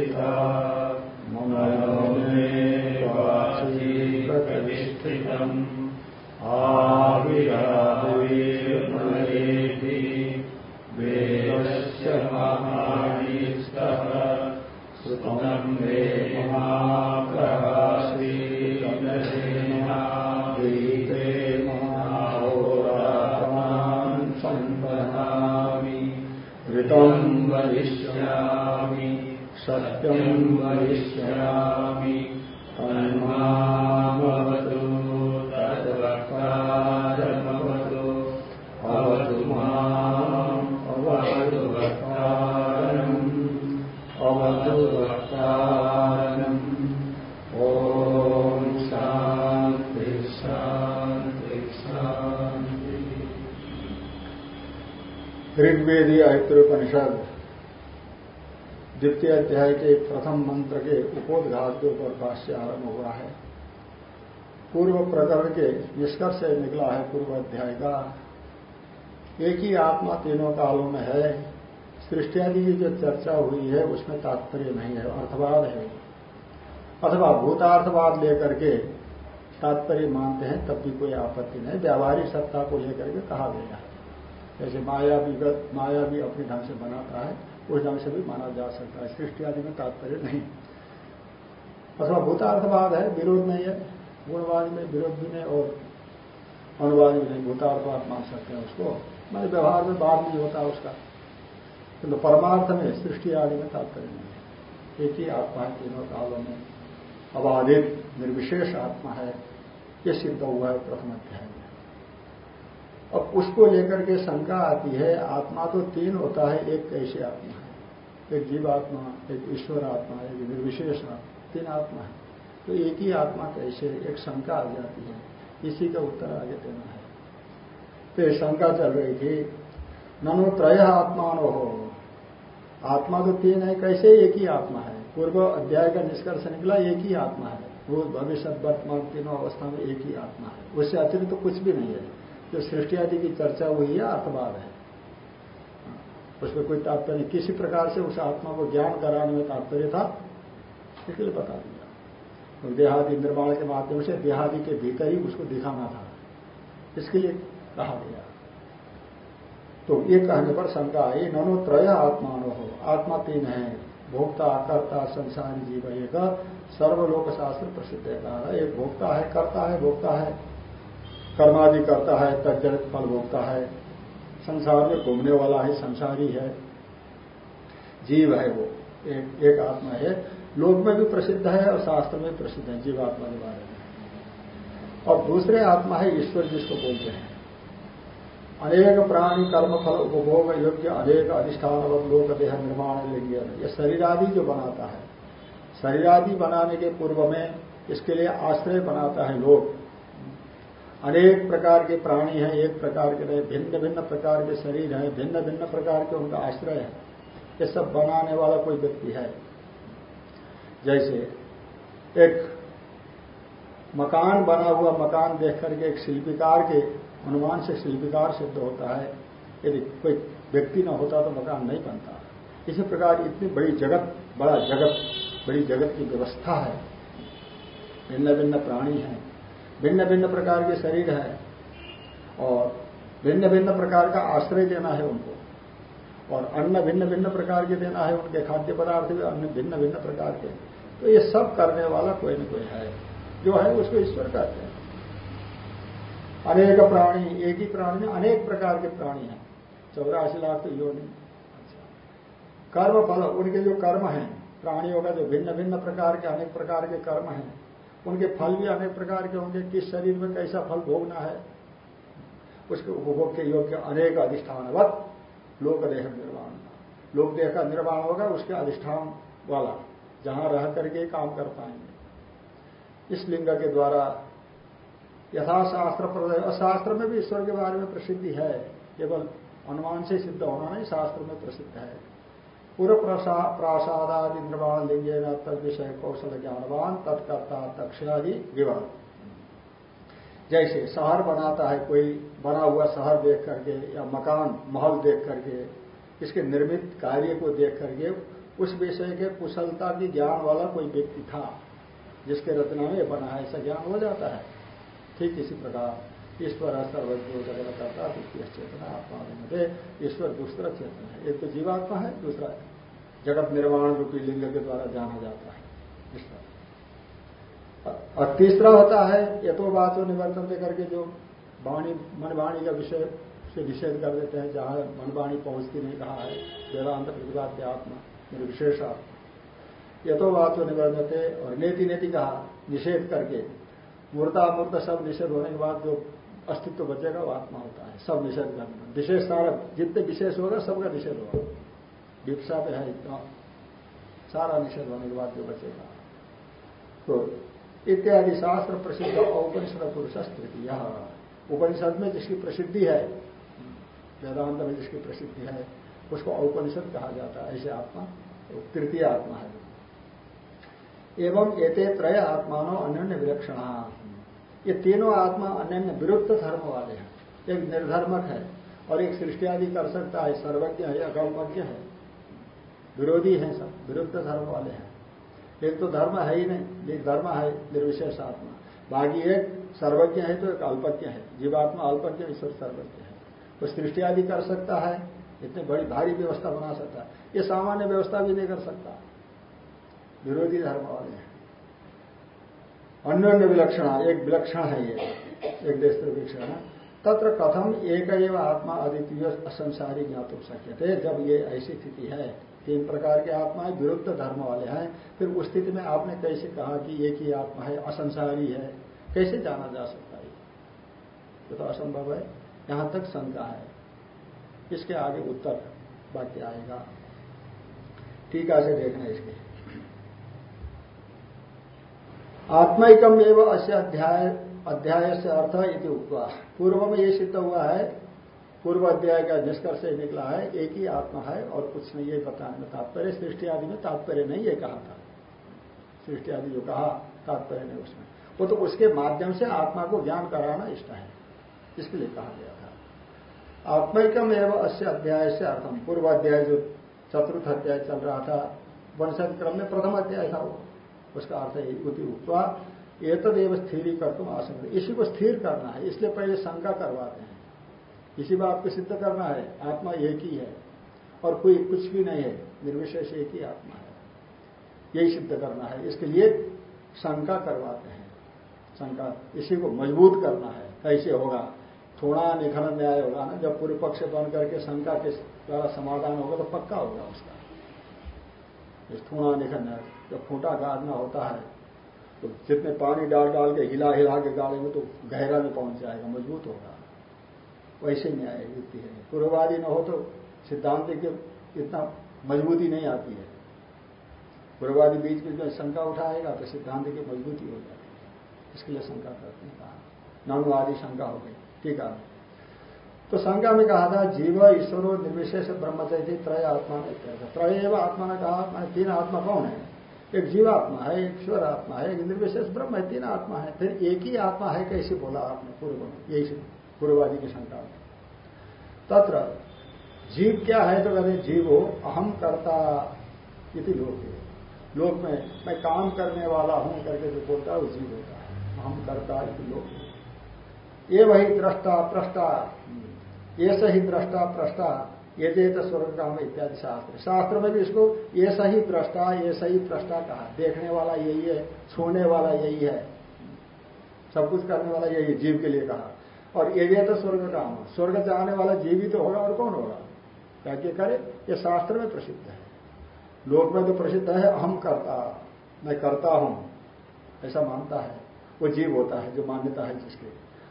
प्रतिष्ठिता ऐत्रोपनिषद द्वितीय अध्याय के प्रथम मंत्र के उपोदघात के ऊपर भाष्य आरंभ हुआ है। पूर्व प्रकरण के निष्कर्ष निकला है पूर्व अध्याय का। एक ही आत्मा तीनों कालों में है। सृष्टि आदि की जो चर्चा हुई है, उसमें तात्पर्य नहीं है, अर्थवाद है। अथवा भूतार्थवाद लेकर के तात्पर्य मानते हैं, तब भी कोई आपत्ति नहीं। व्यावहारिक सत्ता को लेकर के कहा गया है। जैसे माया विगत माया भी अपने ढंग से बनाता है, उस ढंग से भी माना जा सकता है। सृष्टि आदि में तात्पर्य नहीं। अथवा भूतार्थवाद है, विरोध नहीं है, गुणवाद में विरोध भी नहीं और अनुवाद भी नहीं। भूतार्थवाद मान सकते हैं उसको। मैंने व्यवहार में बाद नहीं होता उसका। किंतु तो परमार्थ में सृष्टि आदि में तात्पर्य नहीं है। एक ही आत्मा है, तीनों कालों में अबाधित, निर्विशेष आत्मा है। ये सिद्ध हुआ है प्रथम अध्याय। अब उसको लेकर के शंका आती है, आत्मा तो तीन होता है, एक कैसे आत्मा है? एक जीवात्मा, एक ईश्वर आत्मा एक निर्विशेष आत्मा, तीन आत्मा है। तो एक ही आत्मा कैसे, एक शंका आ जाती है। इसी का उत्तर आगे देना है। तो ये शंका चल रही थी, ननो त्रय आत्मान हो। आत्मा तो तीन है, कैसे एक ही आत्मा है? पूर्व अध्याय का निष्कर्ष निकला, एक ही आत्मा है। भूत, भविष्य, वर्तमान तीनों अवस्था में एक ही आत्मा है। उससे अतिरिक्त तो कुछ भी नहीं है। जो सृष्टि आदि की चर्चा हुई है अर्थवाद है। उसमें कोई तात्पर्य किसी प्रकार से उस आत्मा को ज्ञान कराने में तात्पर्य था? इसके लिए बता दिया। तो देहादि निर्माण के माध्यम से देहादि के भीतर ही उसको दिखाना था। इसके लिए कहा गया। तो ये कहने पर शंका आई, ननो त्रय आत्मानो हो। आत्मा तीन है। भोक्ता, कर्ता, संसारी जीव एक। सर्वलोक शास्त्र प्रसिद्ध है, एक भोक्ता है, कर्ता है, भोक्ता है। कर्मादि करता है तजनित फल भोगता है। संसार में घूमने वाला है संसारी है। जीव है वो एक, एक आत्मा है। लोक में भी प्रसिद्ध है और शास्त्र में प्रसिद्ध है जीवात्मा के बारे में। और दूसरे आत्मा है ईश्वर जिसको बोलते हैं। अनेक प्राणी कर्म फल उपभोग योग्य अनेक अधिष्ठान और लोक देह निर्माण लिंगे ये शरीर आदि जो बनाता है शरीर आदि बनाने के पूर्व में इसके लिए आश्रय बनाता है लोग अनेक प्रकार के प्राणी हैं, एक प्रकार के नहीं भिन्न भिन्न प्रकार के शरीर हैं भिन्न भिन्न प्रकार के उनका आश्रय है। ये सब बनाने वाला कोई व्यक्ति है। जैसे एक मकान बना हुआ मकान देख करके एक शिल्पीकार के अनुमान से शिल्पीकार सिद्ध होता है। यदि कोई व्यक्ति न होता तो मकान नहीं बनता। इसी प्रकार इतनी बड़ी जगत, बड़ा जगत, बड़ी जगत की व्यवस्था है। भिन्न भिन्न प्राणी हैं। भिन्न भिन्न प्रकार के शरीर है और भिन्न भिन्न प्रकार का आश्रय देना है उनको। और अन्न भिन्न भिन्न प्रकार के देना है उनके खाद्य पदार्थ भी अन्य भिन्न भिन्न प्रकार के। तो ये सब करने वाला कोई न कोई है, जो है उसको ईश्वर कहते हैं। अनेक प्राणी, एक ही प्राणी में अनेक प्रकार के प्राणी हैं। चौरासी लाख तो योनि अच्छा कर्म फल, उनके जो कर्म हैं, प्राणियों का जो भिन्न भिन्न प्रकार के, अनेक प्रकार के कर्म हैं उनके फल भी अनेक प्रकार के होंगे, किस शरीर में कैसा फल भोगना है, उसके उपभोग के योग्य अनेक अधिष्ठानवत लोक देह निर्माण लोक देह का निर्माण होगा, उसके अधिष्ठान वाला, जहाँ रह करके काम कर पाएँगे। इस लिंग के द्वारा यथाशास्त्र शास्त्र में भी ईश्वर के बारे में प्रसिद्धि है, केवल अनुमान से सिद्ध होना नहीं, शास्त्र में प्रसिद्ध है। पूर्व प्रासादादि निर्माण लिंगे न तद विषय कौशल ज्ञानवान तत्कर्ता तक्षादि विवाद जैसे शहर बनाता है कोई, बना हुआ शहर देख करके या मकान, महल देख करके, इसके निर्मित कार्य को देख करके, उस विषय के कुशलता की ज्ञान वाला कोई व्यक्ति था, जिसके रचना में बना है ऐसा ज्ञान हो जाता है। ठीक इसी प्रकार। ईश्वर सर्वज्ञ करता द्वितीय चेतना आत्मा थे ईश्वर दूसरा चेतन है। एक तो जीवात्मा है, दूसरा जगत निर्माण रूपी लिंग के द्वारा जाना जाता है। ईश्वर। और तीसरा होता है यथो बात निवर्तन देकर के जो वाणी, मनवाणी का विषय, से निषेध कर देते हैं, जहाँ मनवाणी पहुँचती नहीं, कहा है, वेदांत प्रतिपाद्य आत्मा, मेरे विशेष आत्मा। ये यथो बात निवर्तते और नेति नेति कहा, निषेध करके। मूर्ता मूर्त सब निषेध होने के बाद जो अस्तित्व बचेगा, वो आत्मा होता है। सब निषेध करना विशेष सारा, जितने विशेष होगा सबका निषेध होगा विपसा पे है इतना। सारा निषेध होने के बाद जो बचेगा। तो इत्यादि शास्त्र प्रसिद्ध औपनिषद पुरुष तृतीय उपनिषद में जिसकी प्रसिद्धि है, वेदांत में जिसकी प्रसिद्धि है, उसको औपनिषद कहा जाता है। ऐसे आत्मा तृतीय आत्मा है। एवं एते त्रय आत्मानो अन्य विलक्षण। ये तीनों आत्मा अन्य विरुद्ध धर्म वाले हैं। एक निर्धर्मक है और एक सृष्टि आदि कर सकता है, सर्वज्ञ है, अकल्पज्ञ है। विरोधी है सब, विरुद्ध धर्म वाले हैं। एक तो धर्म है ही नहीं, एक धर्म है निर्विशेष आत्मा। बाकी एक सर्वज्ञ है तो एक अल्पज्ञ है। जीवात्मा अल्पज्ञ, ईश्वर सर्वज्ञ है। वो तो सृष्टि आदि कर सकता है, इतनी बड़ी भारी व्यवस्था बना सकता है। ये सामान्य व्यवस्था भी नहीं कर सकता। विरोधी धर्म वाले हैं। अन्य अन्य विलक्षण, एक विलक्षण है ये, एक देश विलक्षण तत्र कथम एक एव आत्मा अद्वितीय असंसारी ज्ञात हो सकते थे जब ये ऐसी स्थिति है, तीन प्रकार के आत्माएँ विरुद्ध धर्म वाले हैं, फिर उस स्थिति में आपने कैसे कहा कि एक ही आत्मा है, असंसारी है? कैसे जाना जा सकता है? ये तो असंभव है। यहाँ तक शंका है। इसके आगे उत्तर वाक्य आएगा। टीका से देखना इसके। आत्मिकम एवं अश्य अध्याय अध्याय से अर्थ इति उपवा पूर्व में ये सिद्ध हुआ है, पूर्व अध्याय का निष्कर्ष निकला है, एक ही आत्मा है और कुछ नहीं, ये बताने में तात्पर्य, सृष्टि आदि में तात्पर्य नहीं ये कहा था सृष्टि आदि जो कहा, तात्पर्य नहीं उसमें। वो तो उसके माध्यम से आत्मा को ज्ञान कराना इष्ट है। इसके लिए कहा गया था। आत्मिकम एवं अश्य अध्याय से अर्थम। पूर्व अध्याय जो चतुर्थ अध्याय चल रहा था वंशद क्रम में प्रथम अध्याय था वो। उसका अर्थ है उति उपवा एतदेव स्थिरी कर तुम आसंग इसी को स्थिर करना है, इसलिए पहले शंका करवाते हैं। इसी बात को सिद्ध करना है, आत्मा एक ही है और कोई कुछ भी नहीं है, निर्विशेष एक ही आत्मा है। यही सिद्ध करना है, इसके लिए शंका करवाते हैं। शंका, इसी को मज़बूत करना है, कैसे होगा? थोड़ा निखन न्याय होगा ना, जब पूर्व पक्ष बन करके शंका के द्वारा समाधान होगा तो पक्का होगा उसका। थोड़ा निखन न्याय। जब खूंटा गाड़ना होता है तो जितने पानी डाल डाल के हिला हिला के गाड़ेंगे तो गहरा में पहुँच जाएगा, मज़बूत होगा। वैसे न्याय युक्ति है। पूर्ववादी न हो तो सिद्धांत के इतना मजबूती नहीं आती है। पूर्ववादी बीच बीच में शंका उठाएगा तो सिद्धांत की मजबूती हो जाती है। इसके लिए शंका करते हैं। कहा, नानुवादी शंका हो गई। ठीक है। तो शंका में कहा था, जीव ईश्वर निर्विशेष ब्रह्मचर्य त्रय आत्मा ने त्रय एवं आत्मा ने कहा तीन आत्मा कौन है? एक जीवात्मा है, एक ईश्वर आत्मा है, एक निर्विशेष ब्रह्म है, तीन आत्मा है, फिर एक ही आत्मा है, कैसे बोला आपने पूर्व यही पूर्ववादी की शंका में। तत्र, जीव क्या है तो कहते जीव हो अहम करता इति लोक। लोक में, मैं काम करने वाला हूँ करके जो बोलता है वो जीव होता है। अहम करता इति लोक। ये वही दृष्टा प्रष्टा ये सही दृष्टा प्रष्टा ये तो स्वर्ग काम इत्यादि शास्त्र। शास्त्र में भी इसको ये सही दृष्टा ये सही प्रष्टा कहा। देखने वाला यही है, छूने वाला यही है। सब कुछ करने वाला यही जीव के लिए कहा। और ये तो स्वर्ग काम स्वर्ग जाने वाला जीव ही तो होगा और कौन होगा क्या क्या करे? ये शास्त्र में प्रसिद्ध है। लोक में तो प्रसिद्ध है अहम करता, मैं करता हूँ, ऐसा मानता है। वो जीव होता है, जो मान्यता है जिसके।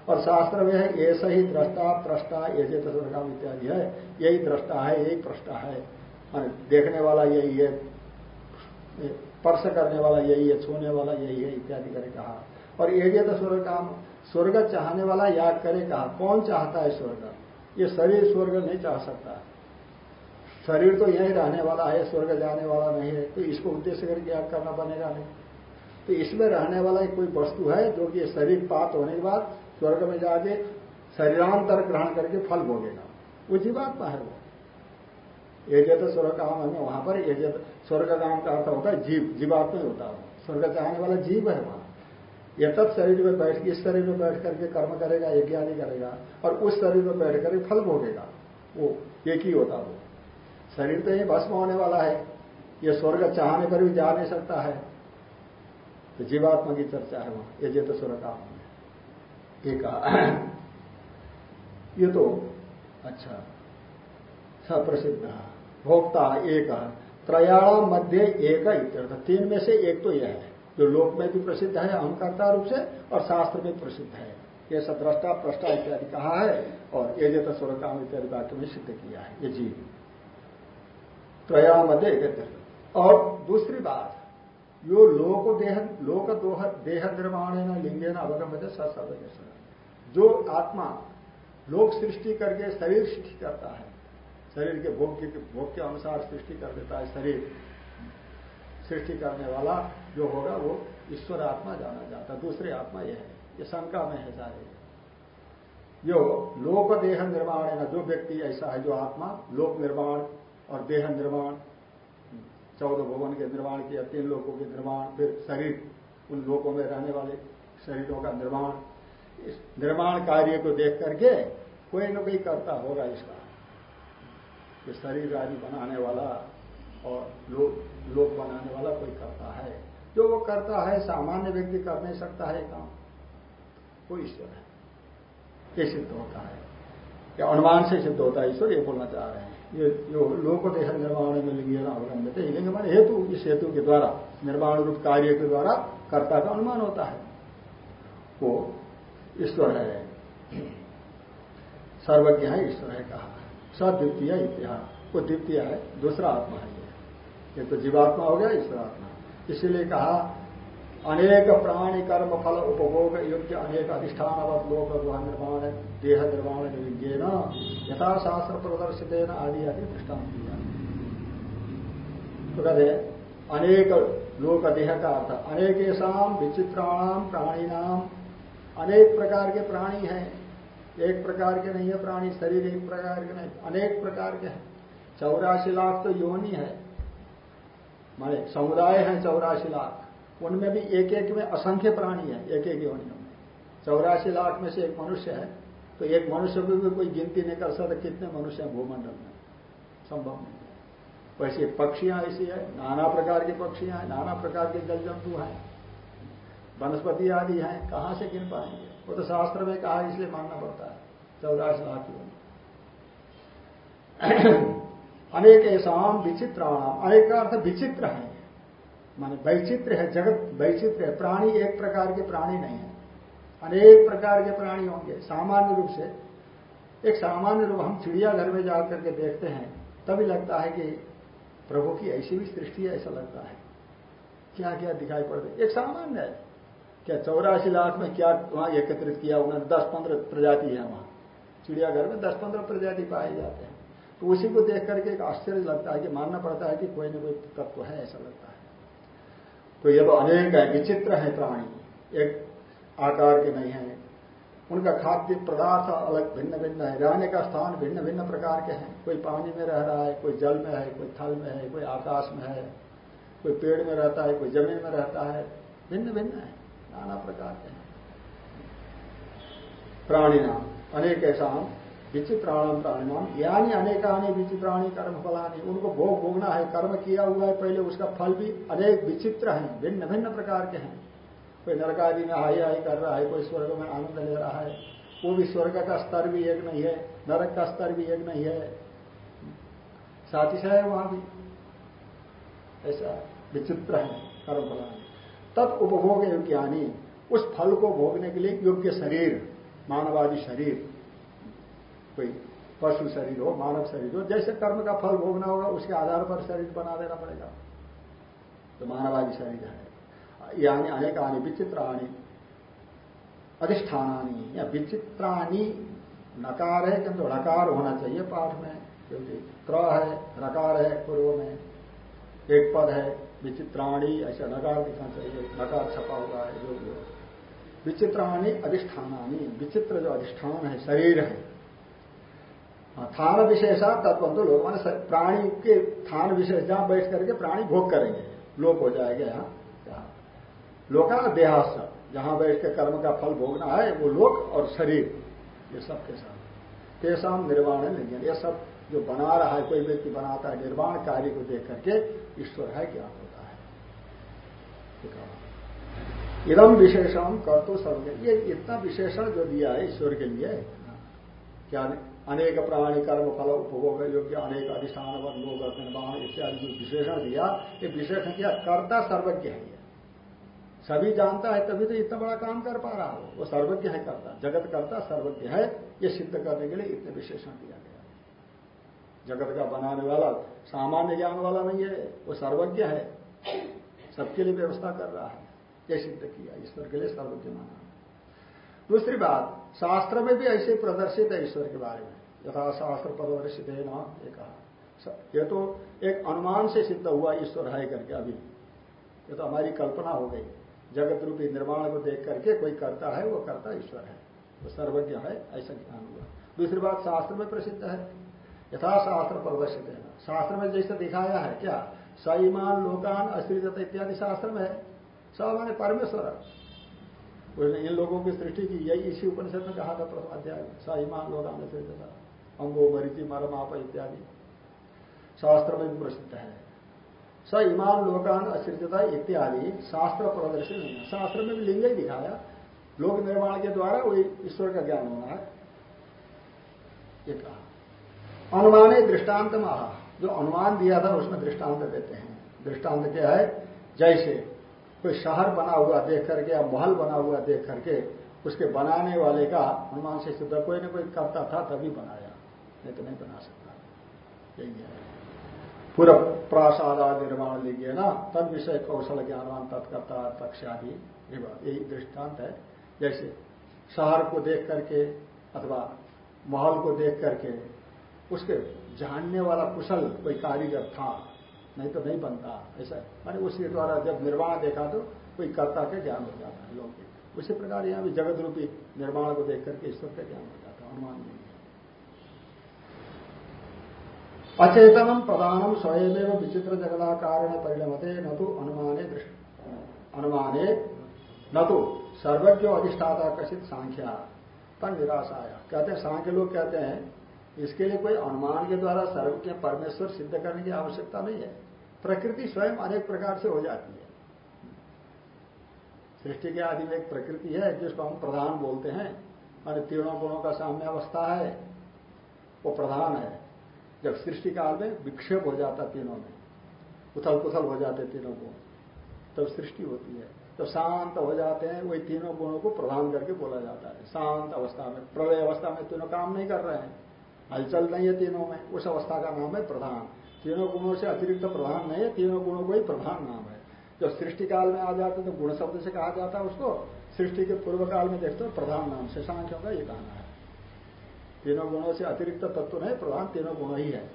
और शास्त्र में है ऐसा ही दृष्टा प्रष्टा ऐसे तस्वर्गाम इत्यादि है। यही दृष्टा है, यही प्रष्टा है। देखने वाला यही है, स्पर्श करने वाला यही है, छूने वाला यही है, इत्यादि करे कहा। और ये तो स्वर्ग काम स्वर्ग चाहने वाला याद करे कहा। कौन चाहता है स्वर्ग? ये शरीर स्वर्ग नहीं चाह सकता। शरीर तो यही रहने वाला है, स्वर्ग जाने वाला नहीं है। तो इसको उद्देश्य करके याद करना बनेगा नहीं। तो इसमें रहने वाला कोई वस्तु है जो कि शरीर पात होने के बाद स्वर्ग में जाके शरीरांतर ग्रहण करके फल भोगेगा। वो जीवात्मा है वो। एजत स्वर्ग काम हमें वहाँ पर एजत स्वर्ग काम का अर्थ होता है जीव, जीवात्मा होता है स्वर्ग चाहने वाला जीव है वहाँ। यथत शरीर में बैठ, इस शरीर में बैठ करके कर्म करेगा, यज्ञ आदि करेगा, और उस शरीर में बैठ करके फल भोगेगा। वो एक ही होता वो। शरीर तो ही भस्म होने वाला है। ये स्वर्ग चाहने पर भी जा नहीं सकता है। तो जीवात्मा की चर्चा है वहाँ। ये तो स्वर्ग काम कहा। ये तो अच्छा सप्रसिद्ध भोक्ता एक त्रयाणाम मध्य एक तीन में से एक तो यह है। जो लोक में भी प्रसिद्ध है, अहंकर्ता रूप से, और शास्त्र में प्रसिद्ध है। ये सद्रष्टा प्रष्टा इत्यादि कहा है, और ये स्वर काम इत्यादि वाक्य में सिद्ध किया है। ये जीव। त्रया मध्य एक और दूसरी बात। यो लोक देह लोक दोह देह निर्माण है ना लिंगे ना अवगम सर्वज्ञ जो आत्मा लोक सृष्टि करके शरीर सृष्टि करता है, शरीर के भोग के भोग के अनुसार सृष्टि कर देता है शरीर, सृष्टि करने वाला जो होगा वो ईश्वर आत्मा जाना जाता है। दूसरे आत्मा यह है, ये शंका में है सारे। जो लोक देह निर्माण है ना जो व्यक्ति ऐसा है, जो आत्मा लोक निर्माण और देह निर्माण चौदह भवन के निर्माण किया, तीन लोगों के निर्माण, फिर शरीर, उन लोगों में रहने वाले शरीरों का निर्माण। इस निर्माण कार्य को देख करके कोई न कोई करता होगा इसका। कि शरीर आदि बनाने वाला और लोग लोग बनाने वाला कोई करता है। जो वो करता है, सामान्य व्यक्ति कर नहीं सकता है काम। वो ईश्वर है। ये सिद्ध होता है। या अनुमान से सिद्ध होता है? ईश्वर ये बोलना चाह रहे हैं। ये जो लोक देह निर्माण में लिंगे अवलंबित है लिंग मान हेतु, इस हेतु के द्वारा निर्माण रूप कार्य के द्वारा कर्ता का अनुमान होता है। वो ईश्वर है। सर्वज्ञ है ईश्वर है कहा सद्वितीय इतिहास वो द्वितीय है, दूसरा आत्मा है ये। तो जीवात्मा हो गया ईश्वर आत्मा। इसीलिए कहा अनेक प्राणी कर्म, फल, उपभोग, योग्य अनेक अधिष्ठान लोक निर्माण, देह निर्माण विज्ञेन यथाशास्त्र प्रदर्शित आदि आदि दृष्टान तो कहते अनेक लोक देह का अर्थ अनेक विचित्राणाम प्राणी नाम अनेक प्रकार के प्राणी हैं। एक प्रकार के नहीं है प्राणी, शरीर एक प्रकार के नहीं, अनेक प्रकार के हैं। चौरासी लाख तो योनि है। माने समुदाय है चौरासी लाख। उनमें भी एक एक में असंख्य प्राणी है एक एक योनियों में। चौरासी लाख में से एक मनुष्य है तो एक मनुष्य को भी कोई गिनती नहीं कर सकता कितने मनुष्य हैं भूमंडल में। संभव नहीं है। वैसे पक्षियाँ ऐसी है, नाना प्रकार के पक्षियाँ हैं, नाना प्रकार के जल जंतु हैं, वनस्पति आदि हैं, कहाँ से गिन पाएँगे? वो तो शास्त्र में कहा इसलिए मानना पड़ता है। चौरासी लाख की अनेक ऐसा विचित्राणाम, अनेक का अर्थ विचित्र है। माने वैचित्र है, जगत वैचित्र है। प्राणी एक प्रकार के प्राणी नहीं है। अनेक प्रकार के प्राणी होंगे। सामान्य रूप से, एक सामान्य रूप हम चिड़ियाघर में जाकर के देखते हैं, तभी लगता है कि प्रभु की ऐसी भी सृष्टि है, ऐसा लगता है। क्या क्या दिखाई पड़ते एक सामान्य है। क्या चौरासी लाख में क्या वहाँ एकत्रित किया उन्होंने दस पंद्रह प्रजाति है वहाँ। चिड़ियाघर में दस पंद्रह प्रजाति पाए जाते हैं। तो उसी को देख करके एक आश्चर्य लगता है कि मानना पड़ता है कि कोई ना कोई तत्व है, ऐसा लगता है। तो ये तो अनेक है, विचित्र है प्राणी, एक आकार के नहीं है। उनका खाद्य पदार्थ अलग भिन्न भिन्न है, रहने का स्थान भिन्न भिन्न प्रकार के हैं। कोई पानी में रह रहा है, कोई जल में है, कोई थल में है, कोई आकाश में है, कोई पेड़ में रहता है, कोई ज़मीन में रहता है, भिन्न भिन्न है, नाना प्रकार के हैं। प्राणी नाम, अनेक ऐसा विचित्राणाम प्राणिनाम यानी अनेकानी विचित्राणी कर्म फलानी उनको भोग भोगना है, कर्म किया हुआ है पहले, उसका फल भी अनेक विचित्र हैं भिन्न भिन्न प्रकार के हैं। कोई नरक आदि में हाई हाई कर रहा है, कोई स्वर्ग में आनंद ले रहा है, वो भी स्वर्ग का स्तर भी एक नहीं है, नरक का स्तर भी एक नहीं है। साथ ही है वहाँ भी। ऐसा विचित्र है कर्म फलानी तब उपभोग योग्यानी उस फल को भोगने के लिए योग्य शरीर, मानवादी शरीर। कोई पशु शरीर हो, मानव शरीर हो, जैसे कर्म का फल भोगना होगा, उसके आधार पर शरीर बना देना पड़ेगा। तो मानवादी शरीर है। यानी अनेक आनी विचित्राणी अधिष्ठानी या विचित्राणी, नकार है, किंतु णकार होना चाहिए पाठ में, क्योंकि त्र है नकार है, पूर्व में, एक पद है, विचित्राणी, ऐसा नकार दिखना चाहिए नकार छपा हुआ है, जो भी विचित्राणी अधिष्ठानी विचित्र जो अधिष्ठान है, शरीर है हाँ, थान विशेषा तत्वंतो लोग माने प्राणी के थान विशेष जहाँ बैठ करके प्राणी भोग करेंगे। लोक हो जाएगा यहाँ। लोका देहास जहाँ बैठ के कर्म का फल भोगना है वो लोक और शरीर ये सब के साथ। तेसाम निर्माण नहीं ये सब जो बना रहा है कोई व्यक्ति बनाता है निर्माण कार्य को देख करके ईश्वर है ज्ञान होता है। इदम विशेषण कर तो सर्व ये इतना विशेषण जो दिया है ईश्वर के लिए क्या अनेक प्राणी कर्म, फल, उपभोग, योग्य अनेक अधिष्ठान लोग निर्माण इत्यादि जो विशेषण दिया। ये विशेषण किया, कर्ता सर्वज्ञ है सभी जानता है तभी तो इतना बड़ा काम कर पा रहा हो। वो सर्वज्ञ है करता, जगत करता सर्वज्ञ है। ये सिद्ध करने के लिए इतने विशेषण दिया गया जगत का बनाने वाला, सामान्य ज्ञान वाला नहीं है, वो सर्वज्ञ है। सबके लिए व्यवस्था कर रहा है। ये सिद्ध किया, ईश्वर के लिए सर्वज्ञ माना। दूसरी बात शास्त्र में भी ऐसे प्रदर्शित है ईश्वर के बारे में। यथा शास्त्र प्रदर्शित है ना ये कहा। ये तो एक अनुमान से सिद्ध हुआ ईश्वर है करके अभी। ये तो हमारी कल्पना हो गई। जगत रूपी निर्माण को देख करके कोई करता है, वो करता ईश्वर है। वो सर्वज्ञ है, ऐसा ज्ञान हुआ। दूसरी बात शास्त्र में प्रसिद्ध है। यथा शास्त्र प्रदर्शित है। ना शास्त्र में जैसे दिखाया है, क्या? सईमान लोकान अश्रित इत्यादि शास्त्र में है। सब माने परमेश्वर। उसने इन लोगों की सृष्टि की। यही इसी उपनिषद में कहा था, प्रथम अध्याय। सईमान लोकान अश्रित अंगो मरीति मरम आप इत्यादि। शास्त्र में भी प्रसिद्ध है। स इमान लोकान अश्रितता इत्यादि, शास्त्र प्रदर्शन है। शास्त्र में भी लिंग ही दिखाया। लोक निर्माण के द्वारा वही ईश्वर का ज्ञान होना है। ये कहा। अनुमान दृष्टांत महा जो अनुमान दिया था, उसमें दृष्टांत देते हैं। दृष्टांत क्या है? जैसे कोई शहर बना हुआ देख करके या महल बना हुआ देख करके उसके बनाने वाले का हनुमान से सिद्ध कोई ना कोई करता था, तभी बनाया। नहीं तो नहीं बना सकता। यही है। पूरा प्रासाद निर्माण लीजिए ना तद विषय कौशल ज्ञानवान तत्कर्ता तक्षादि यही दृष्टांत है। जैसे शहर को देख करके अथवा महल को देख करके उसके जानने वाला कुशल कोई कारीगर था नहीं तो नहीं बनता। ऐसा मानी उसके द्वारा जब निर्माण देखा तो कोई कर्ता के ज्ञान हो जाता है लोग उसी प्रकार यहाँ भी जगत रूपी निर्माण को देख करके ईश्वर का ज्ञान हो जाता है अनुमान नहीं अचेतनम प्रधानम स्वयं विचित्र जगदाकार परिणमते, न तो अनुमाने अनुमाने, न तो सर्वज्ञ अधिष्ठाता कथित सांख्या पर निराश आया कहते हैं, सांख्य लोग कहते हैं इसके लिए कोई अनुमान के द्वारा सर्वज्ञ परमेश्वर सिद्ध करने की आवश्यकता नहीं है। प्रकृति स्वयं अनेक प्रकार से हो जाती है। सृष्टि के आदि में एक प्रकृति है, जिसको हम प्रधान बोलते हैं। मान तीनों गुणों का साम्य अवस्था है, वो प्रधान है। जब सृष्टि काल में विक्षेप हो जाता तीनों में उथल पुथल हो जाते तीनों गुण, तब सृष्टि होती है। तो शांत हो जाते हैं, वही तीनों गुणों को प्रधान करके बोला जाता है। शांत अवस्था में, प्रलय अवस्था में तीनों काम नहीं कर रहे हैं। हलचल नहीं है तीनों में। उस अवस्था का नाम है प्रधान। तीनों गुणों से अतिरिक्त प्रधान नहीं है, तीनों गुणों को ही प्रधान नाम है। जब सृष्टि काल में आ जाते तो गुण शब्द से कहा जाता है उसको। सृष्टि के पूर्व काल में देखते हो, प्रधान नाम से सांख्यों का ये कहना है। तीनों गुणों से अतिरिक्त तत्व नहीं, प्रधान तीनों गुण ही है।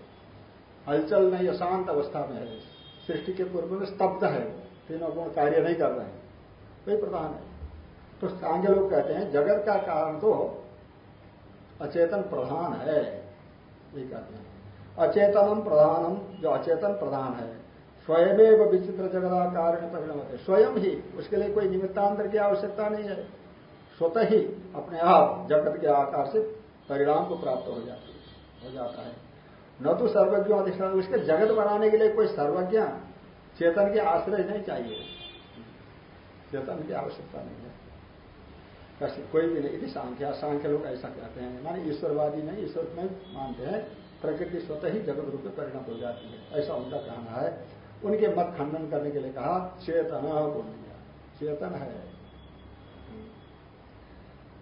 हलचल नहीं है शांत अवस्था में है। सृष्टि के पूर्व में स्तब्ध है तीनों गुण कार्य नहीं कर रहे हैं। वही प्रधान है। तो सांगे लोग कहते हैं, जगत का कारण तो अचेतन प्रधान है। ये कहते हैं। अचेतनम प्रधानम, जो अचेतन प्रधान है स्वयं विचित्र है स्वयं ही, उसके लिए कोई निमित्तांतर की आवश्यकता नहीं है। स्वतः ही अपने आप जगत के आकार से परिणाम को प्राप्त हो जाती हो जाता है। न तो सर्वज्ञ अधिष्ठान, उसके जगत बनाने के लिए कोई सर्वज्ञ, चेतन के आश्रय नहीं चाहिए। चेतन की आवश्यकता नहीं है। कोई भी नहीं। यदि सांख्या, सांख्य लोग ऐसा कहते हैं। माने ईश्वरवादी नहीं, ईश्वर में मानते हैं, प्रकृति स्वतः ही जगत रूप में परिणत हो जाती है। ऐसा उनका कहना है। उनके मत खंडन करने के लिए कहा, चेतन बोल दिया। चेतन है।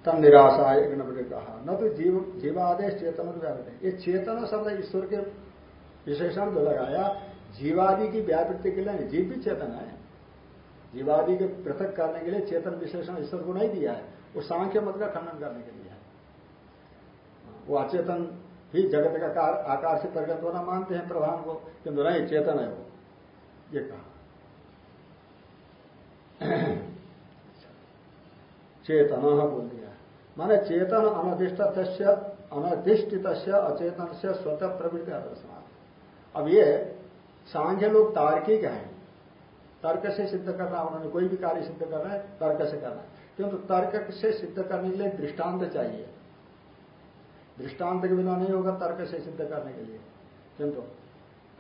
तन निराशा एक नंबर कहा न तो जीव, जीवादेश चेतन व्यापृत ये चेतन शब्द ईश्वर के विशेषण जो लगाया, जीवादि की व्यापृति के लिए जीव भी चेतन है। जीवादि के पृथक करने के लिए चेतन विशेषण ईश्वर को नहीं दिया है। वो सांख्य मत का खंडन करने के लिए है। वो अचेतन ही जगत का आकार से परिणत होना मानते हैं प्रधान को, किंतु नहीं चेतन है वो, ये कहा। चेतन बोल दिया माने चेतन अनधिष्ट अनधिष्ठित अचेतन से स्वतः प्रवृत्ति आदर्शनाथ अब ये सांख्य लोग तार्किक हैं। तर्क से सिद्ध करना, उन्होंने कोई भी कार्य सिद्ध करना है, तर्क से करना है। किंतु तर्क से सिद्ध करने के लिए दृष्टांत चाहिए। दृष्टांत के बिना नहीं होगा तर्क से सिद्ध करने के लिए। किंतु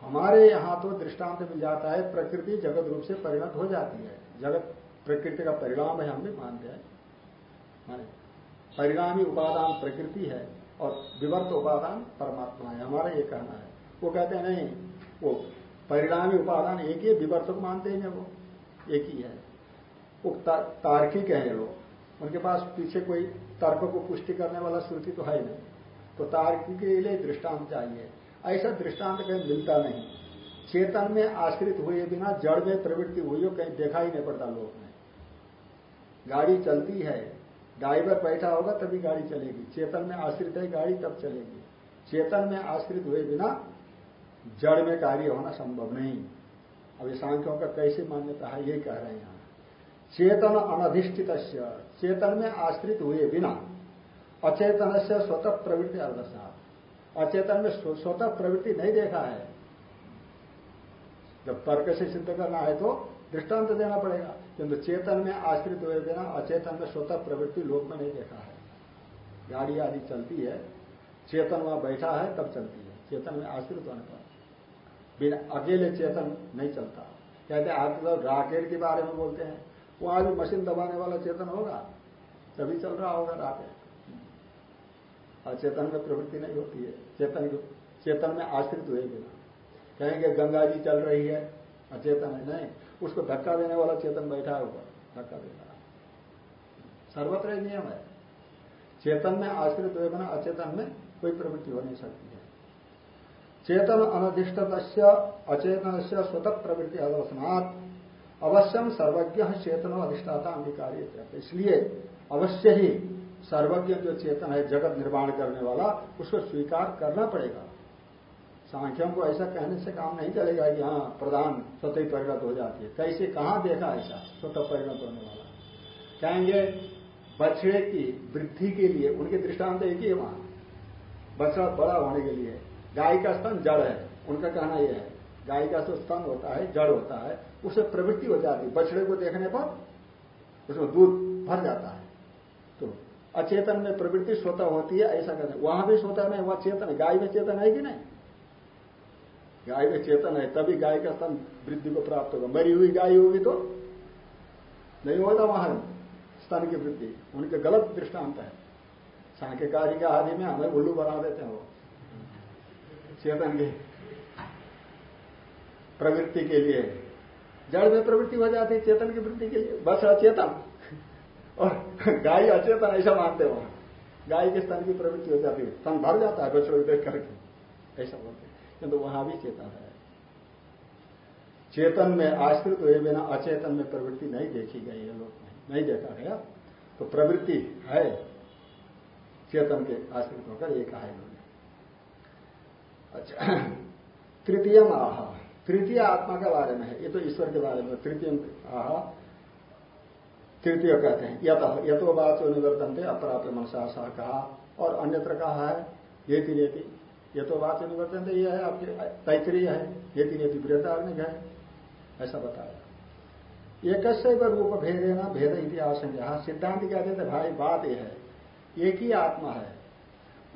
हमारे यहाँ तो दृष्टांत मिल जाता है, प्रकृति जगत रूप से परिणत हो जाती है। जगत प्रकृति का परिणाम है, हम भी मानते हैं। परिणामी उपादान प्रकृति है और विवर्त उपादान परमात्मा है, हमारा ये कहना है। वो कहते हैं, नहीं, वो परिणामी उपादान एक ही विवर्तक मानते हैं वो? एक ही है। तार्किक है लोग उनके पास पीछे कोई तर्क को पुष्टि करने वाला श्रुति तो है नहीं। तो तार्किक के लिए दृष्टांत चाहिए। ऐसा दृष्टांत कहीं मिलता नहीं। चेतन में आश्रित हुए बिना, जड़ में प्रवृत्ति हुई हो, कहीं देखा ही नहीं पड़ता लोग में। गाड़ी चलती है, ड्राइवर बैठा होगा, तभी गाड़ी चलेगी। चेतन में आश्रित है, गाड़ी तब चलेगी। चेतन में आश्रित हुए बिना, जड़ में कार्य होना संभव नहीं। अभी सांख्यों का कैसे मान्यता है, ये कह रहे हैं यहाँ। चेतन अनधिष्ठित चेतन में आश्रित हुए बिना अचेतन से स्वतः प्रवृत्ति अर्धसात अचेतन में स्वतः प्रवृत्ति नहीं देखा है। जब तर्क से सिद्ध करना है तो दृष्टांत देना पड़ेगा। किंतु चेतन में आश्रित हुए बिना अचेतन में स्वतः प्रवृत्ति लोक में नहीं देखा है। गाड़ी आदि चलती है, चेतन वहाँ बैठा है, तब चलती है। चेतन में आश्रित होने पर। बिना अकेले चेतन नहीं चलता। कहते आप तो राकेट के बारे में बोलते हैं। वहाँ भी मशीन दबाने वाला चेतन होगा, तभी चल रहा होगा राकेट और चेतन में प्रवृत्ति नहीं होती है। चेतन चेतन में आश्रित हुए बिना। कहेंगे, गंगा जी चल रही है। अचेतन है, नहीं। उसको धक्का देने वाला चेतन बैठा है ऊपर धक्का देता सर्वत्र नियम है। चेतन में आश्रित हुए बिना अचेतन में कोई प्रवृत्ति हो नहीं सकती है। चेतन अनधिष्ट अचेतन से स्वतः प्रवृत्ति अदर्शनात् अवश्यम सर्वज्ञ चेतन अधिष्ठाता अंगीकारी इसलिए अवश्य ही सर्वज्ञ जो चेतन है, जगत निर्माण करने वाला, उसको स्वीकार करना पड़ेगा। सांख्यों को ऐसा कहने से काम नहीं चलेगा कि हाँ प्रधान स्वतः परिणत हो जाती है। कैसे, कहाँ देखा ऐसा? स्वतः परिणत होने वाला। कहेंगे, बछड़े की वृद्धि के लिए उनके दृष्टांत एक ही है वहाँ। बछड़ा बड़ा होने के लिए। गाय का स्तन जड़ है। उनका कहना यह है। गाय का जो स्तन होता है, जड़ होता है, उससे प्रवृत्ति हो जाती है। बछड़े को देखने पर उसमें दूध भर जाता है। तो अचेतन में प्रवृत्ति स्वतः होती है, ऐसा कहते वहाँ भी स्वतः नहीं, वहाँ चेतन है। गाय में चेतन है कि नहीं? गाय में चेतन है, तभी गाय का स्तन वृद्धि को प्राप्त होगा। मरी हुई गाय होगी तो नहीं होता वहाँ स्तन की वृद्धि। उनके गलत दृष्टांत है। सांख्यकारी के आदि में हमें उल्लू बना देते हैं वो। चेतन के प्रवृत्ति के लिए। जड़ में प्रवृत्ति हो जाती है चेतन की वृद्धि के लिए। बस अचेतन। और गाय अचेतन ऐसा मानते हो। गाय के स्तन की प्रवृत्ति हो जाती है स्तन भर जाता है बच्चों देख करके। ऐसा बोलते किंतु तो वहाँ भी चेतन है। चेतन में आश्रित हुए बिना अचेतन में प्रवृत्ति नहीं देखी गई है लोग नहीं देखा गया। तो प्रवृत्ति है। चेतन के आश्रित होकर एक है अच्छा तृतीय आह। तृतीय आत्मा के बारे में है। ये तो ईश्वर के बारे में, तृतीय तृतीय कहते हैं, यत यथो बाचो निवर्तन थे अपराप्त मनसा सा कहा। और अन्यत्र कहा है ये रेती ये बात निवर्तन ये है आपके तैतरीय है ये तीन ये बृहदारण्य है। ऐसा बताया। एक रूप भेद है ना भेद इतिहास सिद्धांत कहते थे भाई, बात यह है, एक ही आत्मा है।